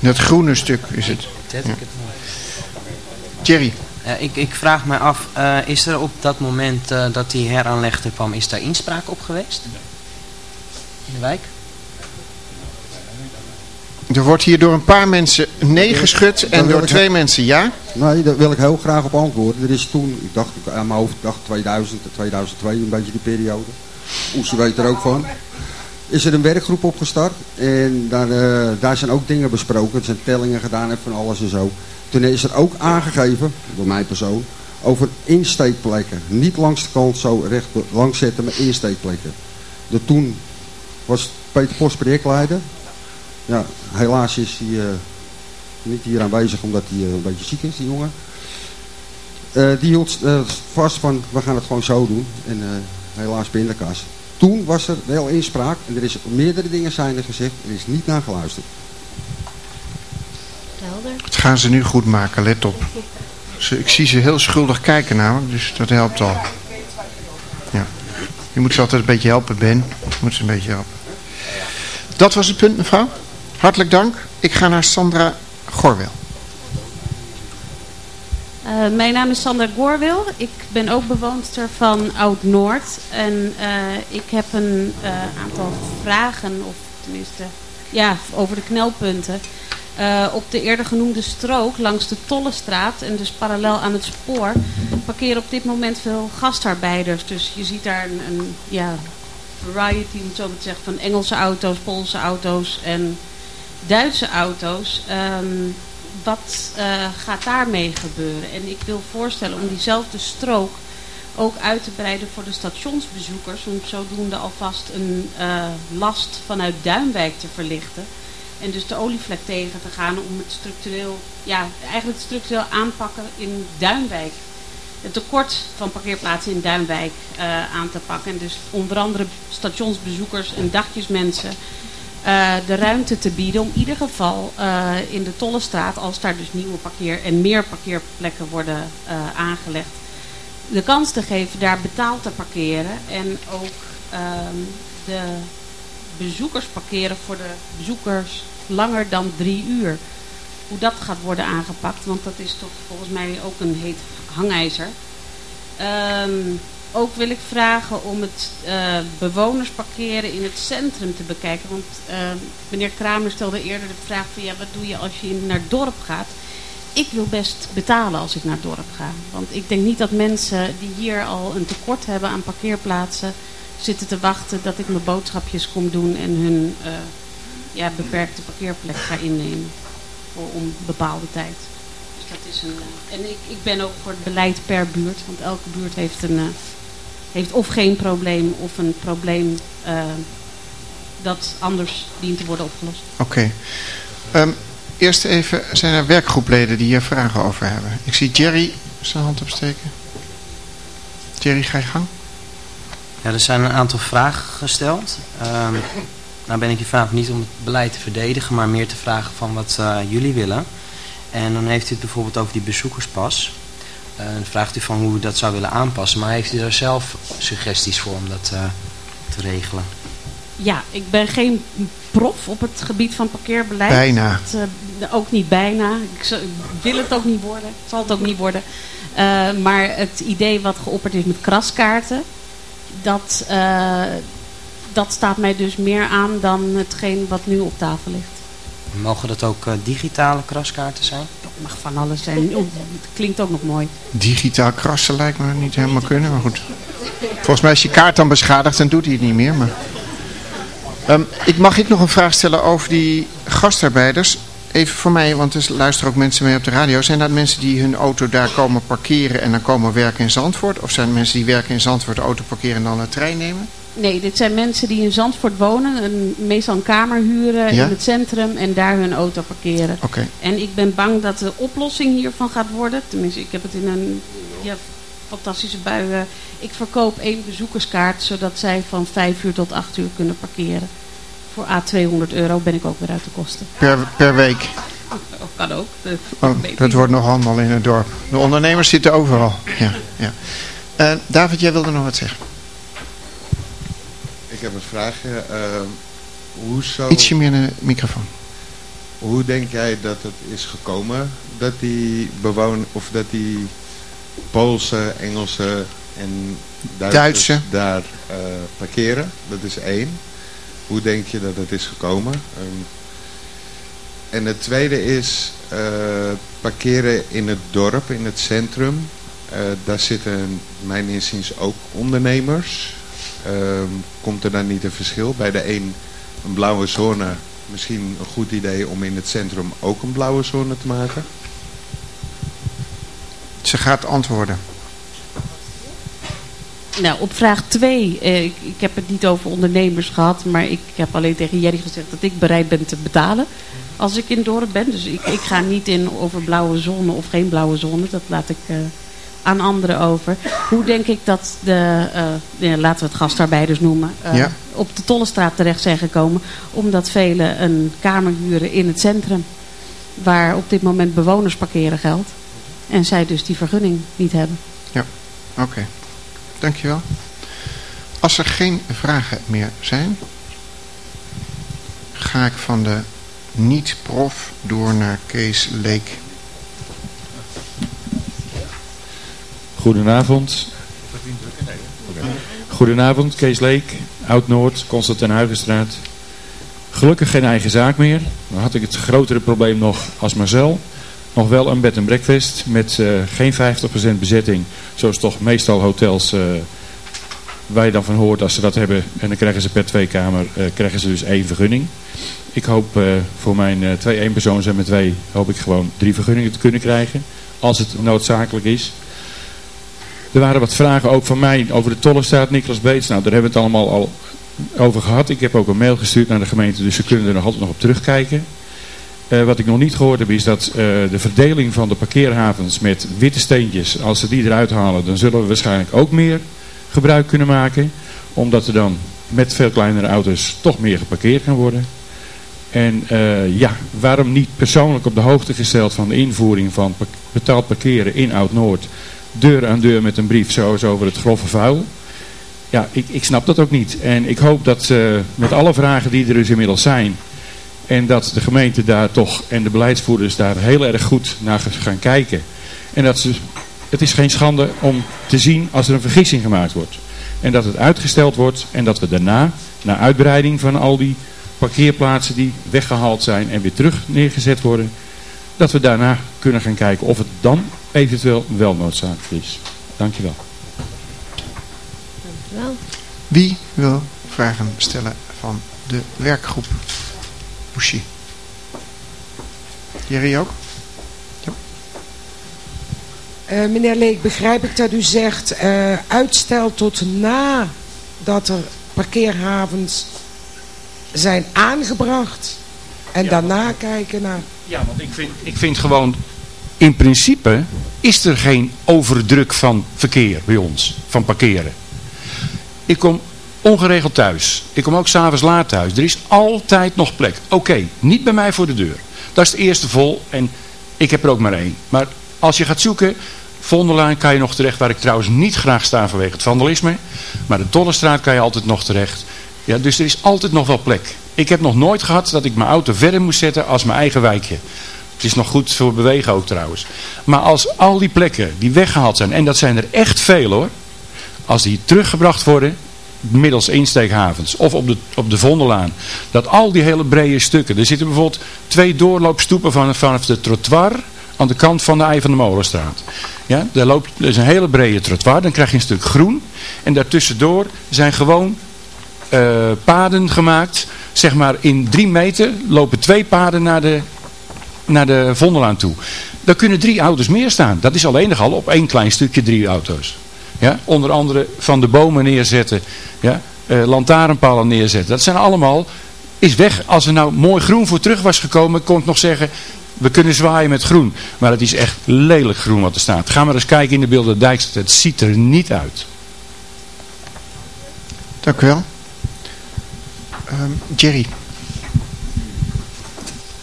Dat groene stuk is het.
Dat
Ja.
ik het wel.
Thierry,
Eh, ik, ik vraag me af, eh, is er op dat moment eh, dat die heraanleg er kwam, is daar inspraak op geweest? In de wijk?
er wordt hier door een paar mensen nee geschud en
Dan
door
ik-
twee mensen ja.
Nee, daar wil ik heel graag op antwoorden. Er is toen, ik dacht ik aan mijn hoofd, ik dacht 2000, 2002, een beetje die periode. Oesje weet er ook van. Is er een werkgroep opgestart en daar, eh, daar zijn ook dingen besproken. Er zijn tellingen gedaan en van alles en zo. Toen is er ook aangegeven, door mijn persoon, over insteekplekken. Niet langs de kant zo recht langs zetten, maar insteekplekken. De toen was Peter Post projectleider. Ja, helaas is hij eh, niet hier aanwezig omdat hij eh, een beetje ziek is, die jongen. Die hield vast van, we gaan het gewoon zo doen. En helaas pindakaas. Toen was er wel inspraak en er is meerdere dingen zijn er gezegd. Er is niet naar geluisterd.
Helder.
Dat gaan ze nu goed maken, let op. Ik zie ze heel schuldig kijken namelijk, dus dat helpt al. Ja. Je moet ze altijd een beetje helpen, Ben. Je moet ze een beetje helpen. Dat was het punt, mevrouw. Hartelijk dank. Ik ga naar Sandra Gorwel.
Eh, mijn naam is Sandra Goorwil. Ik ben ook bewoonster van Oud-Noord. En eh, ik heb een eh, aantal vragen, of tenminste ja, over de knelpunten. Op de eerder genoemde strook langs de Tollestraat en dus parallel aan het spoor parkeren op dit moment veel gastarbeiders. Dus je ziet daar een, een ja, variety, het zo te zeggen, van Engelse auto's, Poolse auto's en Duitse auto's. Ehm, wat eh, gaat daarmee gebeuren? En ik wil voorstellen om diezelfde strook ook uit te breiden voor de stationsbezoekers. Om zodoende alvast een eh, last vanuit Duinwijk te verlichten. En dus de olievlek tegen te gaan om het structureel, ja, eigenlijk structureel aanpakken in Duinwijk. Het tekort van parkeerplaatsen in Duinwijk eh, aan te pakken. En dus onder andere stationsbezoekers en dagjesmensen eh, de ruimte te bieden om in ieder geval eh, in de Tollestraat, als daar dus nieuwe parkeer en meer parkeerplekken worden eh, aangelegd, de kans te geven daar betaald te parkeren en ook ehm, de bezoekers parkeren voor de bezoekers langer dan drie uur. Hoe dat gaat worden aangepakt, want dat is toch volgens mij ook een heet hangijzer. Ehm, ook wil ik vragen om het eh, bewonersparkeren in het centrum te bekijken. Want eh, meneer Kramer stelde eerder de vraag van ja, wat doe je als je naar dorp gaat? Ik wil best betalen als ik naar dorp ga. Want ik denk niet dat mensen die hier al een tekort hebben aan parkeerplaatsen zitten te wachten dat ik mijn boodschapjes kom doen en hun eh, ja, beperkte parkeerplek ga innemen voor om bepaalde tijd. Dus dat is een, en ik, ik ben ook voor het beleid per buurt, want elke buurt heeft, een, heeft of geen probleem of een probleem eh, dat anders dient te worden opgelost.
Oké. Ehm, eerst even, zijn er werkgroepleden die hier vragen over hebben? Ik zie Jerry zijn hand opsteken. Jerry, ga je gang.
Ja, er zijn een aantal vragen gesteld. Ehm nou ben ik hier vanavond niet om het beleid te verdedigen, maar meer te vragen van wat eh, jullie willen. En dan heeft u het bijvoorbeeld over die bezoekerspas. Eh, dan vraagt u van hoe u dat zou willen aanpassen, maar heeft u daar zelf suggesties voor om dat eh, te regelen?
ja, ik ben geen prof op het gebied van parkeerbeleid.
Bijna.
uh, ook niet bijna. Ik, wil het ook niet worden. Zal het ook niet worden. Uh, maar het idee wat geopperd is met kraskaarten, dat, uh, dat staat mij dus meer aan dan hetgeen wat nu op tafel ligt.
Mogen dat ook digitale kraskaarten zijn?
Mag van alles zijn. Het klinkt ook nog mooi.
Digitaal krassen lijkt me niet helemaal kunnen, maar goed. Volgens mij is je kaart dan beschadigd, dan doet hij het niet meer. Maar... Um, ik, mag ik nog een vraag stellen over die gastarbeiders? Even voor mij, want er luisteren ook mensen mee op de radio. Zijn dat mensen die hun auto daar komen parkeren en dan komen werken in Zandvoort? Of zijn het mensen die werken in Zandvoort, auto parkeren en dan een trein nemen?
Nee, dit zijn mensen die in Zandvoort wonen, een, meestal een kamer huren in het centrum en daar hun auto parkeren.
Okay.
En ik ben bang dat de oplossing hiervan gaat worden, tenminste ik heb het in een ja, fantastische bui. Uh, ik verkoop één bezoekerskaart, zodat zij van 5 uur tot 8 uur kunnen parkeren. Voor A200 euro ben ik ook weer uit de kosten.
Per, per week?
Oh, kan ook. De,
oh, dat wordt nog handel in het dorp. De ondernemers zitten overal. Ja, ja. Uh, David, jij wilde nog wat zeggen.
Ik heb een vraagje. Uh, hoe zou...
Ietsje meer de microfoon.
Hoe denk jij dat het is gekomen dat die bewoner of dat die Poolse, Engelse en Duitse daar uh, parkeren. Dat is één. Hoe denk je dat het is gekomen? Um, en het tweede is uh, parkeren in het dorp, in het centrum. Uh, daar zitten mijn inziens ook ondernemers. Um, komt er dan niet een verschil? Bij de een een blauwe zone, misschien een goed idee om in het centrum ook een blauwe zone te maken?
Ze gaat antwoorden.
Nou, op vraag 2, eh, ik, ik, heb het niet over ondernemers gehad, maar ik heb alleen tegen Jerry gezegd dat ik bereid ben te betalen als ik in het dorp ben. Dus ik, ik ga niet in over blauwe zone of geen blauwe zone, dat laat ik uh, aan anderen over. Hoe denk ik dat de, uh, ja, laten we het gastarbeiders noemen, uh, ja. op de Tollestraat terecht zijn gekomen, omdat velen een kamer huren in het centrum, waar op dit moment bewoners parkeren geldt. En zij dus die vergunning niet hebben.
Ja, oké. Okay. Dankjewel. Als er geen vragen meer zijn, ga ik van de niet-prof door naar Kees Leek.
Goedenavond. Goedenavond, Kees Leek, Oud-Noord, Constantin Huigenstraat. Gelukkig geen eigen zaak meer. Dan had ik het grotere probleem nog als Marcel nog wel een bed en breakfast met uh, geen 50% bezetting. Zoals toch meestal hotels uh, waar je dan van hoort als ze dat hebben. En dan krijgen ze per twee kamer uh, krijgen ze dus één vergunning. Ik hoop voor mijn twee eenpersoons en met twee hoop ik gewoon drie vergunningen te kunnen krijgen. Als het noodzakelijk is. Er waren wat vragen ook van mij over de Tollenstraat, Niklas Beets. Nou, daar hebben we het allemaal al over gehad. Ik heb ook een mail gestuurd naar de gemeente, dus ze kunnen er nog altijd nog op terugkijken. Uh, wat ik nog niet gehoord heb is dat uh, de verdeling van de parkeerhavens met witte steentjes, als ze die eruit halen, dan zullen we waarschijnlijk ook meer gebruik kunnen maken. Omdat er dan met veel kleinere auto's toch meer geparkeerd kan worden. En uh, ja, waarom niet persoonlijk op de hoogte gesteld van de invoering van betaald parkeren in Oud-Noord. Deur aan deur met een brief zoals over het grove vuil. Ja, ik, ik snap dat ook niet. En ik hoop dat met alle vragen die er dus inmiddels zijn en dat de gemeente daar toch en de beleidsvoerders daar heel erg goed naar gaan kijken. En dat ze, het is geen schande om te zien als er een vergissing gemaakt wordt. En dat het uitgesteld wordt en dat we daarna, na uitbreiding van al die parkeerplaatsen die weggehaald zijn en weer terug neergezet worden, dat we daarna kunnen gaan kijken of het dan eventueel wel noodzakelijk is. Dankjewel.
Dankjewel. Wie wil vragen stellen van de werkgroep? Bushi. Jerry ook? Ja.
Uh, meneer Leek, begrijp ik dat u zegt uh, uitstel tot na dat er parkeerhavens zijn aangebracht en ja, daarna kijken naar...
Ja, want ik vind, ik vind gewoon, in principe is er geen overdruk van verkeer bij ons, van parkeren. Ik kom ongeregeld thuis. Ik kom ook s'avonds laat thuis. Er is altijd nog plek. Oké, niet bij mij voor de deur. Dat is de eerste vol en ik heb er ook maar één. Maar als je gaat zoeken, Vondellaan kan je nog terecht, waar ik trouwens niet graag sta vanwege het vandalisme. Maar de Tollestraat kan je altijd nog terecht.
Ja, dus er is altijd nog wel plek. Ik heb nog nooit gehad dat ik mijn auto verder moest zetten als mijn eigen wijkje. Het is nog goed voor bewegen ook trouwens. Maar als al die plekken die weggehaald zijn, en dat zijn er echt veel hoor. Als die teruggebracht worden, middels insteekhavens of op de, op de Vondelaan. Dat al die hele brede stukken. Er zitten bijvoorbeeld twee doorloopstoepen vanaf, vanaf de trottoir aan de kant van de Ei van de Molenstraat. Ja, daar loopt, er is een hele brede trottoir. Dan krijg je een stuk groen. En daartussendoor zijn gewoon uh, paden gemaakt. Zeg maar in drie meter lopen twee paden naar de, naar de Vondelaan toe. Daar kunnen drie auto's meer staan. Dat is alleen nog al op één klein stukje drie auto's. Ja, onder andere van de bomen neerzetten. Ja, uh, lantaarnpalen neerzetten. Dat zijn allemaal, is weg. Als er nou mooi groen voor terug was gekomen, kon ik nog zeggen, we kunnen zwaaien met groen. Maar het is echt lelijk groen wat er staat. Ga maar eens kijken in de beelden Dijkstad. Het ziet er niet uit.
Dank u wel. Um, Jerry.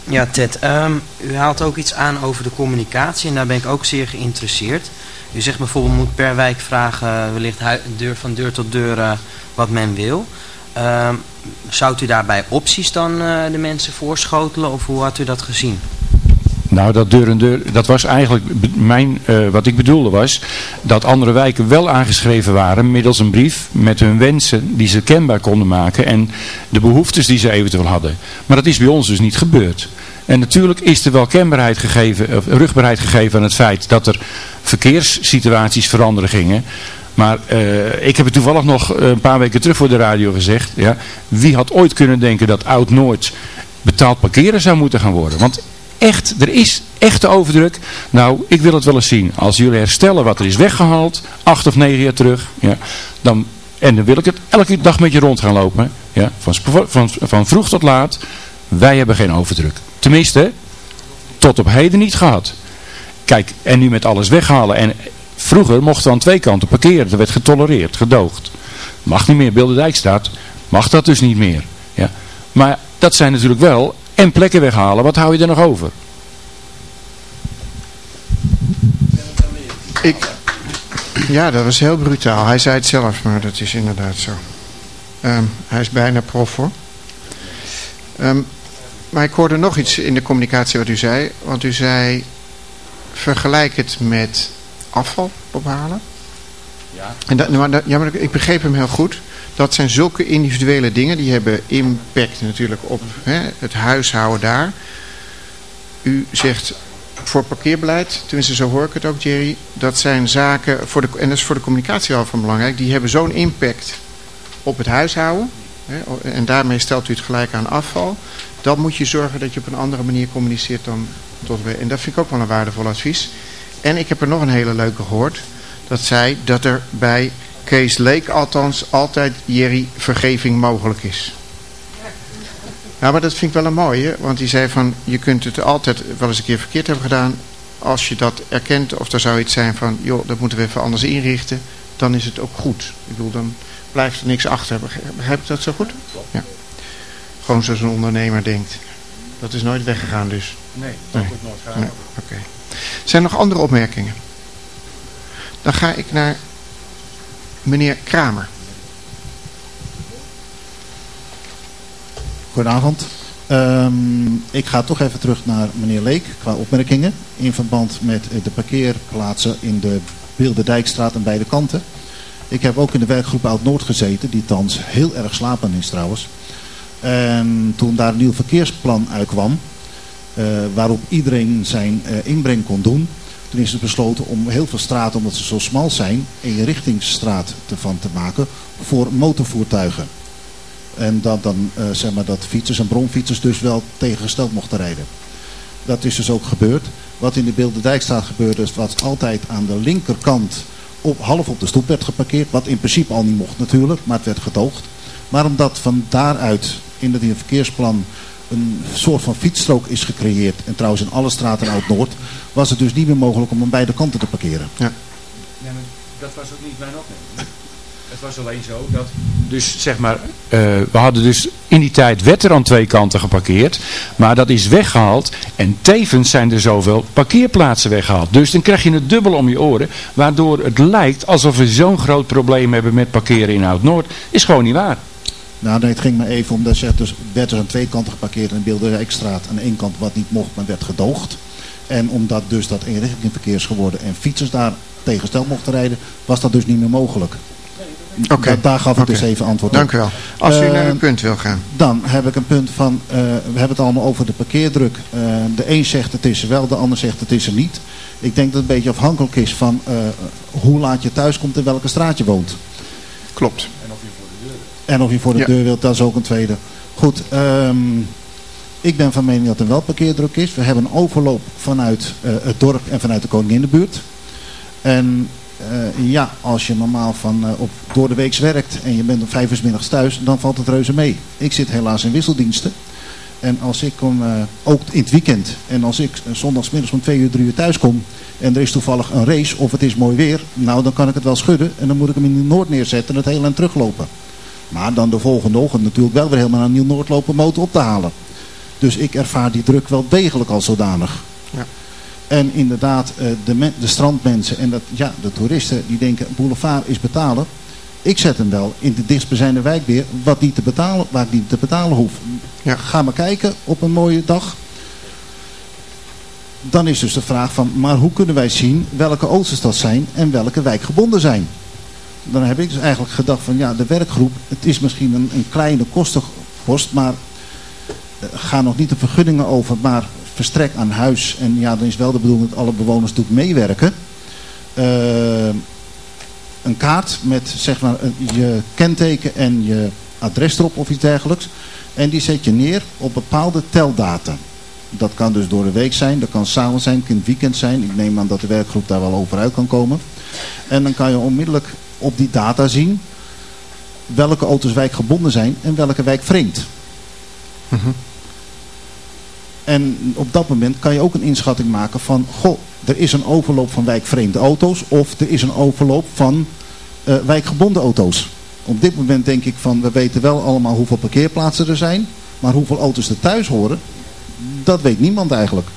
Ja, Ted. Um, u haalt ook iets aan over de communicatie. En daar ben ik ook zeer geïnteresseerd. U zegt bijvoorbeeld, moet per wijk vragen, wellicht deur van deur tot deur, uh, wat men wil. Um, zou u daarbij opties dan uh, de mensen voorschotelen of hoe had u dat gezien?
Nou, dat deur en deur, dat was eigenlijk mijn, uh, wat ik bedoelde was, dat andere wijken wel aangeschreven waren middels een brief met hun wensen die ze kenbaar konden maken en de behoeftes die ze eventueel hadden. Maar dat is bij ons dus niet gebeurd. En natuurlijk is er wel kenbaarheid gegeven, of rugbaarheid gegeven aan het feit dat er verkeerssituaties veranderen gingen. Maar uh, ik heb het toevallig nog een paar weken terug voor de radio gezegd. Ja, wie had ooit kunnen denken dat Oud-Noord betaald parkeren zou moeten gaan worden? Want echt, er is echte overdruk. Nou, ik wil het wel eens zien. Als jullie herstellen wat er is weggehaald, acht of negen jaar terug, ja, dan, en dan wil ik het elke dag met je rond gaan lopen. Ja, van, van, van vroeg tot laat. Wij hebben geen overdruk. Tenminste, tot op heden niet gehad. Kijk, en nu met alles weghalen. En vroeger mochten we aan twee kanten parkeren. Dat werd getolereerd, gedoogd. Mag niet meer. Bilderdijkstraat mag dat dus niet meer. Ja. Maar dat zijn natuurlijk wel en plekken weghalen. Wat hou je er nog over?
Ik, ja, dat was heel brutaal. Hij zei het zelf, maar dat is inderdaad zo. Um, hij is bijna prof hoor. Um, maar ik hoorde nog iets in de communicatie wat u zei. Want u zei, vergelijk het met afval ophalen. Ja. En dat, maar dat, ja, maar ik begreep hem heel goed. Dat zijn zulke individuele dingen. Die hebben impact natuurlijk op hè, het huishouden daar. U zegt voor parkeerbeleid, tenminste zo hoor ik het ook Jerry. Dat zijn zaken, voor de, en dat is voor de communicatie al van belangrijk. Die hebben zo'n impact op het huishouden. Hè, en daarmee stelt u het gelijk aan afval. Dan moet je zorgen dat je op een andere manier communiceert dan tot... En dat vind ik ook wel een waardevol advies. En ik heb er nog een hele leuke gehoord. Dat zei dat er bij Kees Leek althans altijd Jerry vergeving mogelijk is. Ja, maar dat vind ik wel een mooie. Want die zei van, je kunt het altijd wel eens een keer verkeerd hebben gedaan. Als je dat erkent of er zou iets zijn van, joh, dat moeten we even anders inrichten. Dan is het ook goed. Ik bedoel, dan blijft er niks achter. Begrijp je dat zo goed? Ja. Gewoon zoals een ondernemer denkt. Dat is nooit weggegaan dus.
Nee, dat nee. wordt nooit gaan. Nee.
Oké. Okay. Zijn er nog andere opmerkingen? Dan ga ik naar meneer Kramer.
Goedenavond. Um, ik ga toch even terug naar meneer Leek qua opmerkingen. In verband met de parkeerplaatsen in de Bilderdijkstraat aan beide kanten. Ik heb ook in de werkgroep Oud-Noord gezeten, die thans heel erg slapen is trouwens. En toen daar een nieuw verkeersplan uitkwam, uh, waarop iedereen zijn uh, inbreng kon doen, toen is besloten om heel veel straten, omdat ze zo smal zijn, een richtingsstraat van te maken voor motorvoertuigen. En dat dan uh, zeg maar dat fietsers en bromfietsers dus wel tegengesteld mochten rijden. Dat is dus ook gebeurd. Wat in de Beelderdijkstraat gebeurde wat altijd aan de linkerkant op, half op de stoep werd geparkeerd. Wat in principe al niet mocht natuurlijk, maar het werd gedoogd. Maar omdat van daaruit in het verkeersplan een soort van fietsstrook is gecreëerd. En trouwens in alle straten in Oud-Noord. Was het dus niet meer mogelijk om aan beide kanten te parkeren.
Ja. Maar dat was ook niet mijn opmerking. Het was alleen zo dat, dus zeg maar, uh, we hadden dus in die tijd werd er aan twee kanten geparkeerd, maar dat is weggehaald en tevens zijn er zoveel parkeerplaatsen weggehaald. Dus dan krijg je het dubbel om je oren, waardoor het lijkt alsof we zo'n groot probleem hebben met parkeren in Oud-Noord. Is gewoon niet waar.
Nou, nee, het ging me even om, dat zegt dus, werd dus aan twee kanten geparkeerd in de Beelderijkstraat. Aan één kant wat niet mocht, maar werd gedoogd. En omdat dus dat eenrichtingverkeer is geworden en fietsers daar tegenstel mochten rijden, was dat dus niet meer mogelijk.
Oké.
Daar gaf ik dus even antwoord
Dank
op.
u wel. Als u naar uw punt wil gaan.
Dan heb ik een punt van, eh, we hebben het allemaal over de parkeerdruk. Eh, de een zegt het is er wel, de ander zegt het is er niet. Ik denk dat het een beetje afhankelijk is van eh, hoe laat je thuis komt en welke straat je woont.
Klopt.
En of je voor de
Ja.
deur wilt, dat is ook een tweede. Goed, ehm, ik ben van mening dat er wel parkeerdruk is. We hebben een overloop vanuit eh, het dorp en vanuit de Koninginnenbuurt. En eh, ja, als je normaal van, eh, op, door de weeks werkt en je bent om vijf uur middags thuis, dan valt het reuze mee. Ik zit helaas in wisseldiensten. En als ik om, ook in het weekend, en als ik zondagsmiddags om twee uur, drie uur thuis kom en er is toevallig een race of het is mooi weer, nou dan kan ik het wel schudden en dan moet ik hem in Noord neerzetten en het hele en teruglopen. Maar dan de volgende ochtend natuurlijk wel weer helemaal naar Nieuw-Noord lopen motor op te halen. Dus ik ervaar die druk wel degelijk als zodanig.
Ja.
En inderdaad, eh, de, men- de strandmensen en dat, ja, de toeristen die denken boulevard is betalen. Ik zet hem wel in de dichtstbijzijnde wijk weer wat niet te betalen, waar ik niet te betalen hoef.
Ja.
Ga maar kijken op een mooie dag. Dan is dus de vraag van, maar hoe kunnen wij zien welke dat zijn en welke wijkgebonden zijn? Dan heb ik dus eigenlijk gedacht van ja, de werkgroep, het is misschien een, een kleine kostenpost, maar eh, ga nog niet de vergunningen over, maar verstrek aan huis. En ja, dan is wel de bedoeling dat alle bewoners natuurlijk meewerken. Eh, een kaart met zeg maar een- je kenteken en je adres erop of iets dergelijks. En die zet je neer op bepaalde teldata. Dat kan dus door de week zijn, dat kan s'avonds zijn, kan het weekend zijn. Ik neem aan dat de werkgroep daar wel over uit kan komen. En dan kan je onmiddellijk op die data zien welke auto's wijkgebonden zijn en welke wijkvreemd.
Mhm.
En op dat moment kan je ook een inschatting maken van, goh, er is een overloop van wijkvreemde auto's of er is een overloop van eh, wijkgebonden auto's. Op dit moment denk ik van, we weten wel allemaal hoeveel parkeerplaatsen er zijn, maar hoeveel auto's er thuis horen, dat weet niemand eigenlijk.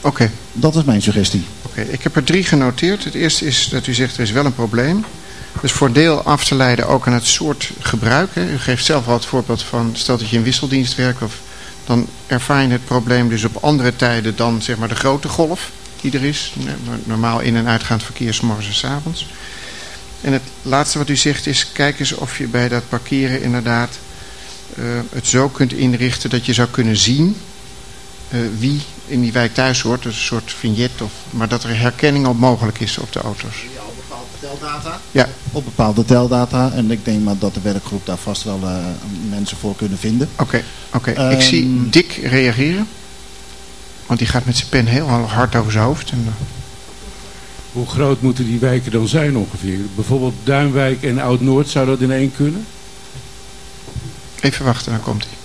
Oké.
Dat is mijn suggestie.
Ik heb er drie genoteerd. Het eerste is dat u zegt er is wel een probleem. Dus voor deel af te leiden ook aan het soort gebruik. Hè. U geeft zelf al het voorbeeld van, stel dat je in wisseldienst werkt, of, dan ervaar je het probleem dus op andere tijden dan zeg maar de grote golf die er is. Normaal in- en uitgaand verkeer morgens en 's avonds. En het laatste wat u zegt is, kijk eens of je bij dat parkeren inderdaad eh, het zo kunt inrichten dat je zou kunnen zien eh, wie in die wijk thuis hoort. Dus een soort vignet, of, maar dat er herkenning op mogelijk is op de auto's.
Ja, op bepaalde teldata.
Ja.
Op bepaalde teldata. En ik denk maar dat de werkgroep daar vast wel eh, mensen voor kunnen vinden.
Oké, oké. ik
Ehm,
zie Dick reageren. Want die gaat met zijn pen heel hard over zijn hoofd. En, eh,
Hoe groot moeten die wijken dan zijn ongeveer? Bijvoorbeeld Duinwijk en Oud-Noord, zou dat in één kunnen?
even wachten, dan komt hij.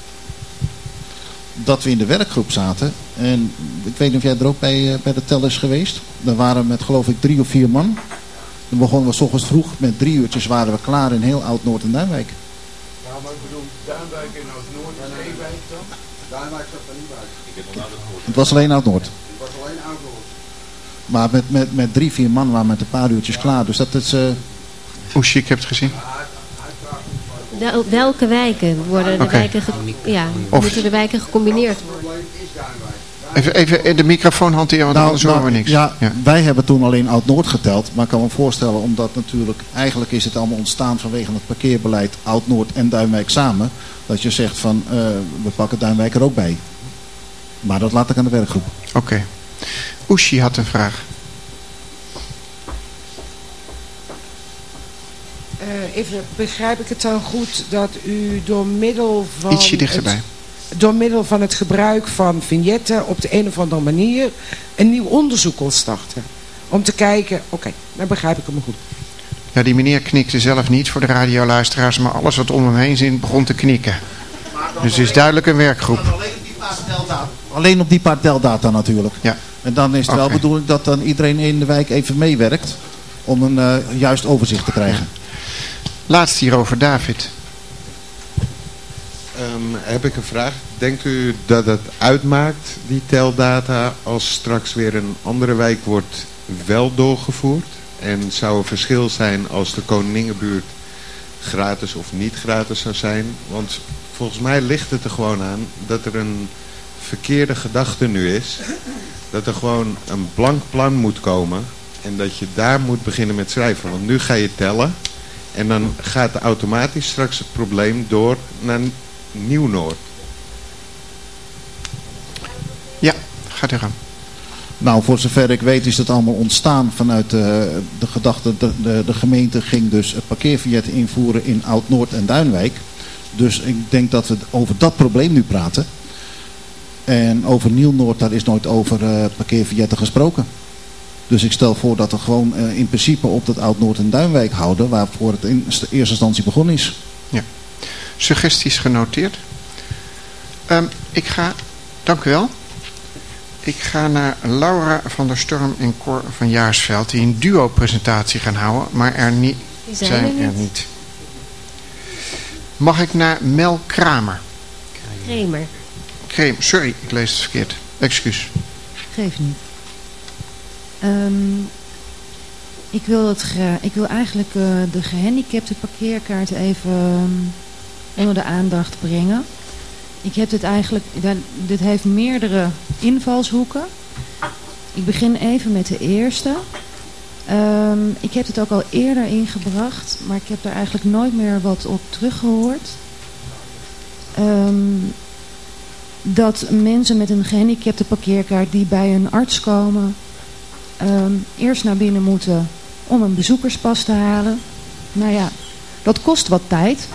Dat we in de werkgroep zaten. En ik weet niet of jij er ook bij, eh, bij de tel is geweest. Daar waren we met geloof ik drie of vier man. Dan begonnen we s ochtends vroeg. Met drie uurtjes waren we klaar in heel Oud-Noord en Duinwijk.
Ja, maar ik bedoel, Duinwijk en Oud-Noord is één wijk dan?
Duinwijk zat er niet bij. Ik heb nog
Het was alleen Oud-Noord.
Het was alleen Oud-Noord.
Maar met, met, met drie, vier man waren we met een paar uurtjes klaar. Dus dat is... eh,
Hoe chic heb je het gezien?
Wel- welke wijken worden de wijken ja,
Of-
moeten de wijken gecombineerd worden?
Even, even de microfoon hanteren, want anders horen we niks.
Nou, Ja, wij hebben toen alleen Oud-Noord geteld. Maar ik kan me voorstellen, omdat natuurlijk... Eigenlijk is het allemaal ontstaan vanwege het parkeerbeleid Oud-Noord en Duinwijk samen. Dat je zegt van, eh, we pakken Duinwijk er ook bij. Maar dat laat ik aan de werkgroep.
Oké. Oeshi had een vraag.
Even, begrijp ik het dan goed dat u door middel van...
Ietsje dichterbij.
Het, door middel van het gebruik van vignetten op de een of andere manier een nieuw onderzoek wil starten? Om te kijken, oké, dan begrijp ik hem goed.
Ja, die meneer knikte zelf niet voor de radioluisteraars, maar alles wat om hem heen zit begon te knikken. Dus het is duidelijk een werkgroep.
Alleen op die paar teldata natuurlijk.
Ja.
En dan is het wel bedoeling dat dan iedereen in de wijk even meewerkt. Om een eh, juist overzicht te krijgen.
Laatst hierover, David.
Ehm, heb ik een vraag. Denkt u dat het uitmaakt, die teldata, als straks weer een andere wijk wordt wel doorgevoerd? En zou er verschil zijn als de Koningenbuurt gratis of niet gratis zou zijn. Want volgens mij ligt het er gewoon aan dat er een verkeerde gedachte nu is. Dat er gewoon een blank plan moet komen. En dat je daar moet beginnen met schrijven. Want nu ga je tellen. En dan gaat automatisch straks het probleem door naar Nieuw-Noord.
Ja, gaat er gaan.
Nou, voor zover ik weet is dat allemaal ontstaan vanuit de, de gedachte... De, de, de gemeente ging dus parkeervignetten invoeren in Oud-Noord en Duinwijk. Dus ik denk dat we over dat probleem nu praten. En over Nieuw-Noord, daar is nooit over uh, parkeervignetten gesproken. Dus ik stel voor dat we gewoon uh, in principe op dat Oud-Noord en Duinwijk houden... waarvoor het in eerste instantie begonnen is.
Ja. Suggesties genoteerd. Um, ik ga... Dank u wel. Ik ga naar Laura van der Storm en Cor van Jaarsveld... die een duo-presentatie gaan houden, maar er niet,
die zijn, zijn er, niet. niet.
Mag ik naar Mel Kramer?
Kramer.
Kramer, sorry, ik lees het verkeerd. Excuus.
Geef niet. Um, ik, wil het ik wil eigenlijk uh, de gehandicapte parkeerkaart even um, onder de aandacht brengen. Ik heb dit eigenlijk, dit heeft meerdere invalshoeken. Ik begin even met de eerste. Um, ik heb het ook al eerder ingebracht, maar ik heb daar eigenlijk nooit meer wat op teruggehoord. Dat mensen met een gehandicapte parkeerkaart die bij een arts komen... Um, eerst naar binnen moeten om een bezoekerspas te halen. Nou ja, dat kost wat tijd.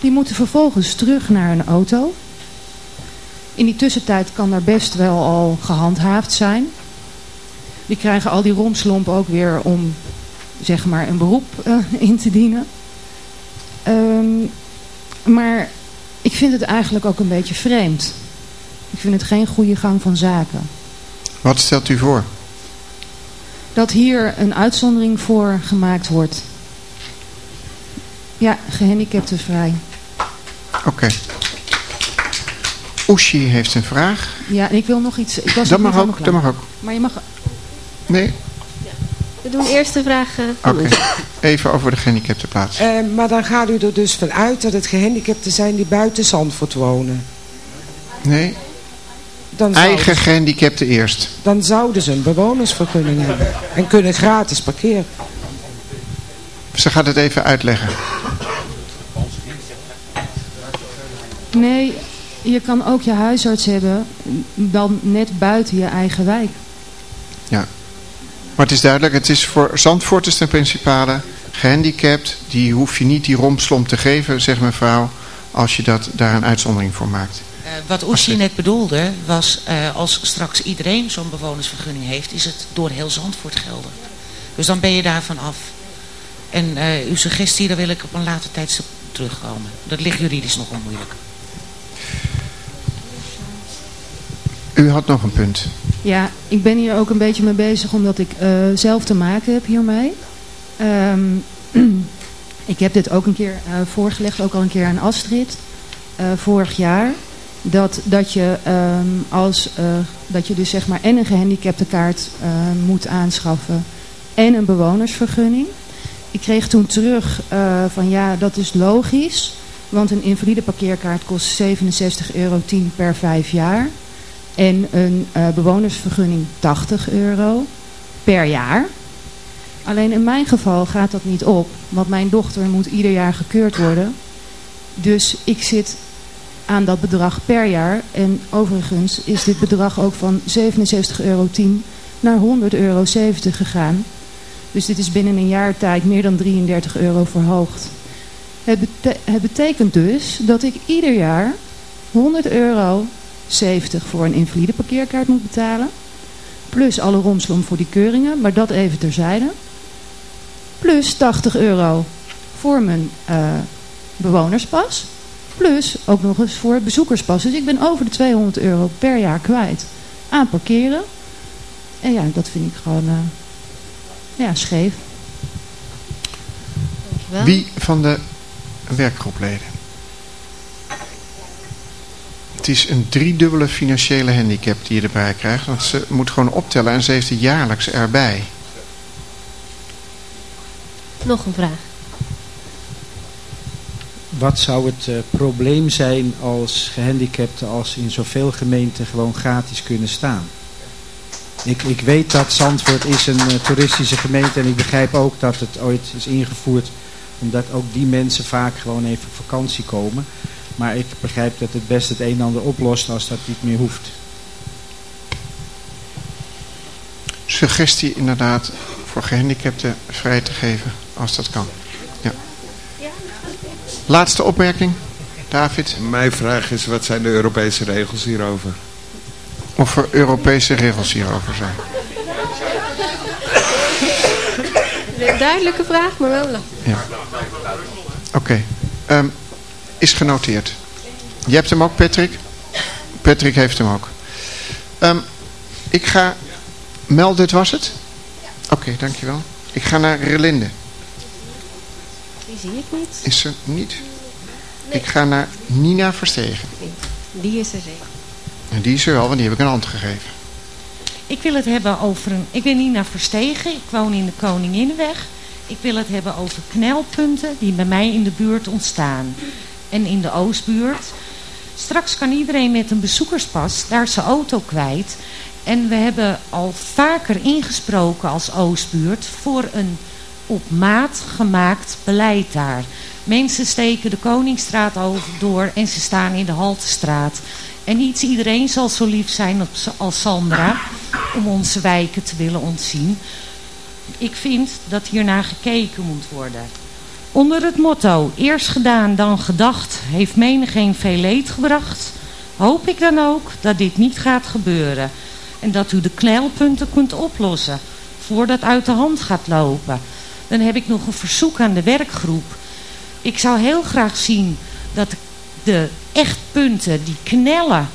Die moeten vervolgens terug naar een auto. In die tussentijd kan er best wel al gehandhaafd zijn. Die krijgen al die romslomp ook weer om zeg maar een beroep uh, in te dienen. Um, maar ik vind het eigenlijk ook een beetje vreemd. Ik vind het geen goede gang van zaken.
Wat stelt u voor?
Dat hier een uitzondering voor gemaakt wordt. Ja, gehandicaptenvrij.
Oké. Okay. Oeshi heeft een vraag.
Ja, en ik wil nog iets... Ik was
dat mag ook, dat mag ook.
Maar je mag...
Nee.
We doen eerst de vraag... Uh,
Oké, okay. even over de gehandicapte plaats.
Uh, maar dan gaat u er dus vanuit dat het gehandicapten zijn die buiten Zandvoort wonen.
Nee. Dan Eigen ze, gehandicapten eerst.
Dan zouden ze een bewonersvergunning hebben. En kunnen gratis parkeren.
Ze gaat het even uitleggen.
Nee, je kan ook je huisarts hebben dan net buiten je eigen wijk.
Ja. Maar het is duidelijk, het is voor Zandvoorters ten principale gehandicapt. Die hoef je niet die romslom te geven, zegt mevrouw, als je dat, daar een uitzondering voor maakt.
Uh, wat Oesje net bedoelde, was uh, als straks iedereen zo'n bewonersvergunning heeft, is het door heel Zandvoort geldig. Dus dan ben je daarvan af. En uh, uw suggestie, daar wil ik op een later tijdstip terugkomen. Dat ligt juridisch nogal moeilijk.
U had nog een punt.
Ja, ik ben hier ook een beetje mee bezig omdat ik uh, zelf te maken heb hiermee. Um, ik heb dit ook een keer uh, voorgelegd, ook al een keer aan Astrid, uh, vorig jaar. Dat, dat, je, um, als, dat je dus zeg maar en een gehandicapte kaart moet aanschaffen en een bewonersvergunning. Ik kreeg toen terug van ja, dat is logisch. Want een invalide parkeerkaart kost 67,10 euro per vijf jaar. En een uh, bewonersvergunning 80 euro per jaar. Alleen in mijn geval gaat dat niet op. Want mijn dochter moet ieder jaar gekeurd worden. Dus ik zit aan dat bedrag per jaar. En overigens is dit bedrag ook van 67,10 euro naar 100,70 euro gegaan. Dus dit is binnen een jaar tijd meer dan 33 euro verhoogd. Het, het betekent dus dat ik ieder jaar 100 euro 70 voor een invalide parkeerkaart moet betalen. Plus alle romslom voor die keuringen, maar dat even terzijde. Plus 80 euro voor mijn uh, bewonerspas. Plus ook nog eens voor bezoekerspas. Dus ik ben over de 200 euro per jaar kwijt aan parkeren. En ja, dat vind ik gewoon uh, ja, scheef.
Dankjewel. Wie van de werkgroepleden? Het is een driedubbele financiële handicap die je erbij krijgt. Want ze moet gewoon optellen en ze heeft het jaarlijks erbij.
Nog een vraag.
Wat zou het uh, probleem zijn als gehandicapten als in zoveel gemeenten gewoon gratis kunnen staan? Ik, ik weet dat Zandvoort is een uh, toeristische gemeente en ik begrijp ook dat het ooit is ingevoerd omdat ook die mensen vaak gewoon even op vakantie komen. Maar ik begrijp dat het best het een en ander oplost als dat niet meer hoeft.
Suggestie inderdaad voor gehandicapten vrij te geven als dat kan. Laatste opmerking, David.
Mijn vraag is, wat zijn de Europese regels hierover?
Of er Europese regels hierover zijn.
Duidelijke vraag, maar wel lang.
Ja. Oké. Okay. Um, ehm, is genoteerd. Je hebt hem ook, Patrick? Patrick heeft hem ook. Um, ik ga... Mel, dit was het? Oké, okay, dankjewel. Ik ga naar Relinde.
Zie ik niet.
Is ze niet? Nee. Ik ga naar Nina Verstegen.
Die is er zeker.
En die is er wel, want die heb ik een hand gegeven.
Ik wil het hebben over een... Ik ben Nina Verstegen. Ik woon in de Koninginnenweg. Ik wil het hebben over knelpunten die bij mij in de buurt ontstaan. En in de Oostbuurt. Straks kan iedereen met een bezoekerspas daar zijn auto kwijt. En we hebben al vaker ingesproken als Oostbuurt voor een op maat gemaakt beleid daar. Mensen steken de Koningsstraat over door en ze staan in de Haltestraat. En niet iedereen zal zo lief zijn als Sandra om onze wijken te willen ontzien. Ik vind dat hiernaar gekeken moet worden. Onder het motto, eerst gedaan dan gedacht, heeft menigeen veel leed gebracht, hoop ik dan ook dat dit niet gaat gebeuren. En dat u de knelpunten kunt oplossen, voordat uit de hand gaat lopen. Dan heb ik nog een verzoek aan de werkgroep. Ik zou heel graag zien dat de echtpunten, die knellen,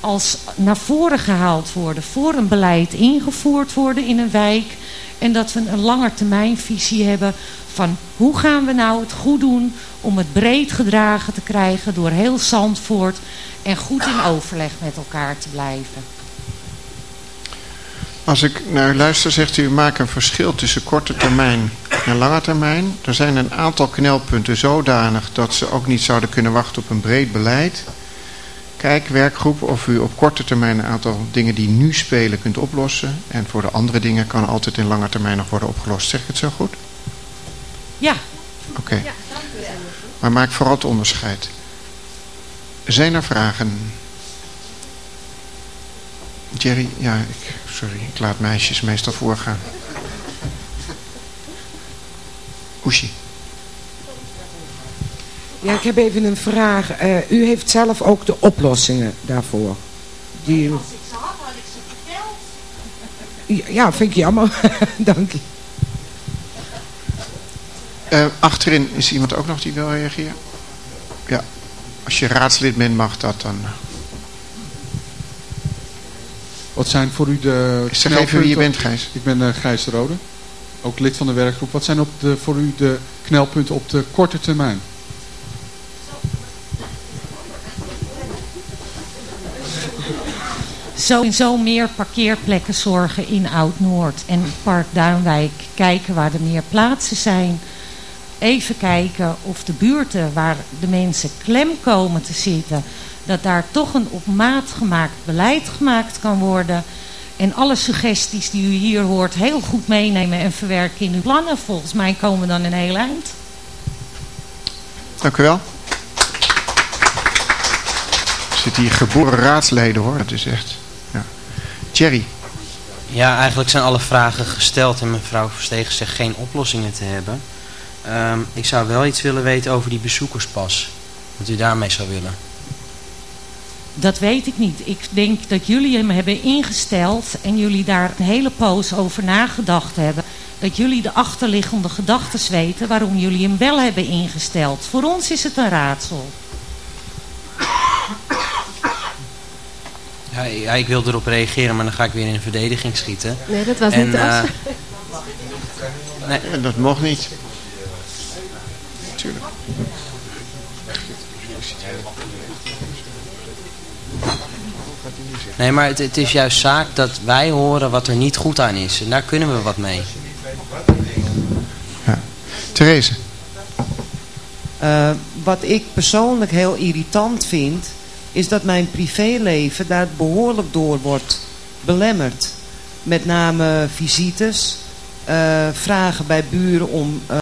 als naar voren gehaald worden, voor een beleid ingevoerd worden in een wijk. En dat we een langetermijnvisie hebben van hoe gaan we nou het goed doen om het breed gedragen te krijgen door heel Zandvoort en goed in overleg met elkaar te blijven.
Als ik naar u luister, zegt u, maak een verschil tussen korte termijn en lange termijn. Er zijn een aantal knelpunten zodanig dat ze ook niet zouden kunnen wachten op een breed beleid. Kijk, werkgroep, of u op korte termijn een aantal dingen die nu spelen kunt oplossen. En voor de andere dingen kan altijd in lange termijn nog worden opgelost. Zeg ik het zo goed?
Ja.
Oké. Okay. Maar maak vooral het onderscheid. Zijn er vragen? Jerry, ja, ik, sorry, ik laat meisjes meestal voorgaan. Oeshi.
Ja, ik heb even een vraag. Uh, u heeft zelf ook de oplossingen daarvoor. Die... Als ik ze had, had ik ze verteld. Ja, vind ik jammer. Dank u.
Uh, achterin is iemand ook nog die wil reageren? Ja. Als je raadslid bent, mag dat dan.
Wat zijn voor u de...
Zeg even wie je bent, Gijs.
Ik ben uh, Gijs de Rode. Ook lid van de werkgroep. Wat zijn op de, voor u de knelpunten op de korte termijn?
Sowieso meer parkeerplekken zorgen in Oud-Noord en Park Duinwijk. Kijken waar er meer plaatsen zijn. Even kijken of de buurten waar de mensen klem komen te zitten... dat daar toch een op maat gemaakt beleid gemaakt kan worden... En alle suggesties die u hier hoort heel goed meenemen en verwerken in uw plannen. Volgens mij komen we dan een heel eind.
Dank u wel. Er zitten hier geboren raadsleden hoor. Het is echt... Ja. Jerry.
Ja, eigenlijk zijn alle vragen gesteld en mevrouw Verstegen zegt geen oplossingen te hebben. Um, ik zou wel iets willen weten over die bezoekerspas. Wat u daarmee zou willen.
Dat weet ik niet. Ik denk dat jullie hem hebben ingesteld en jullie daar een hele poos over nagedacht hebben. Dat jullie de achterliggende gedachten weten waarom jullie hem wel hebben ingesteld. Voor ons is het een raadsel.
Ja, ja, ik wil erop reageren, maar dan ga ik weer in de verdediging schieten.
Nee, dat was niet uh,
nee. Dat mocht niet. Tuurlijk.
Nee, maar het, het, is juist zaak dat wij horen wat er niet goed aan is. En daar kunnen we wat mee.
Ja. Therese.
Eh, wat ik persoonlijk heel irritant vind... is dat mijn privéleven daar behoorlijk door wordt belemmerd. Met name visites, eh, vragen bij buren om... Eh,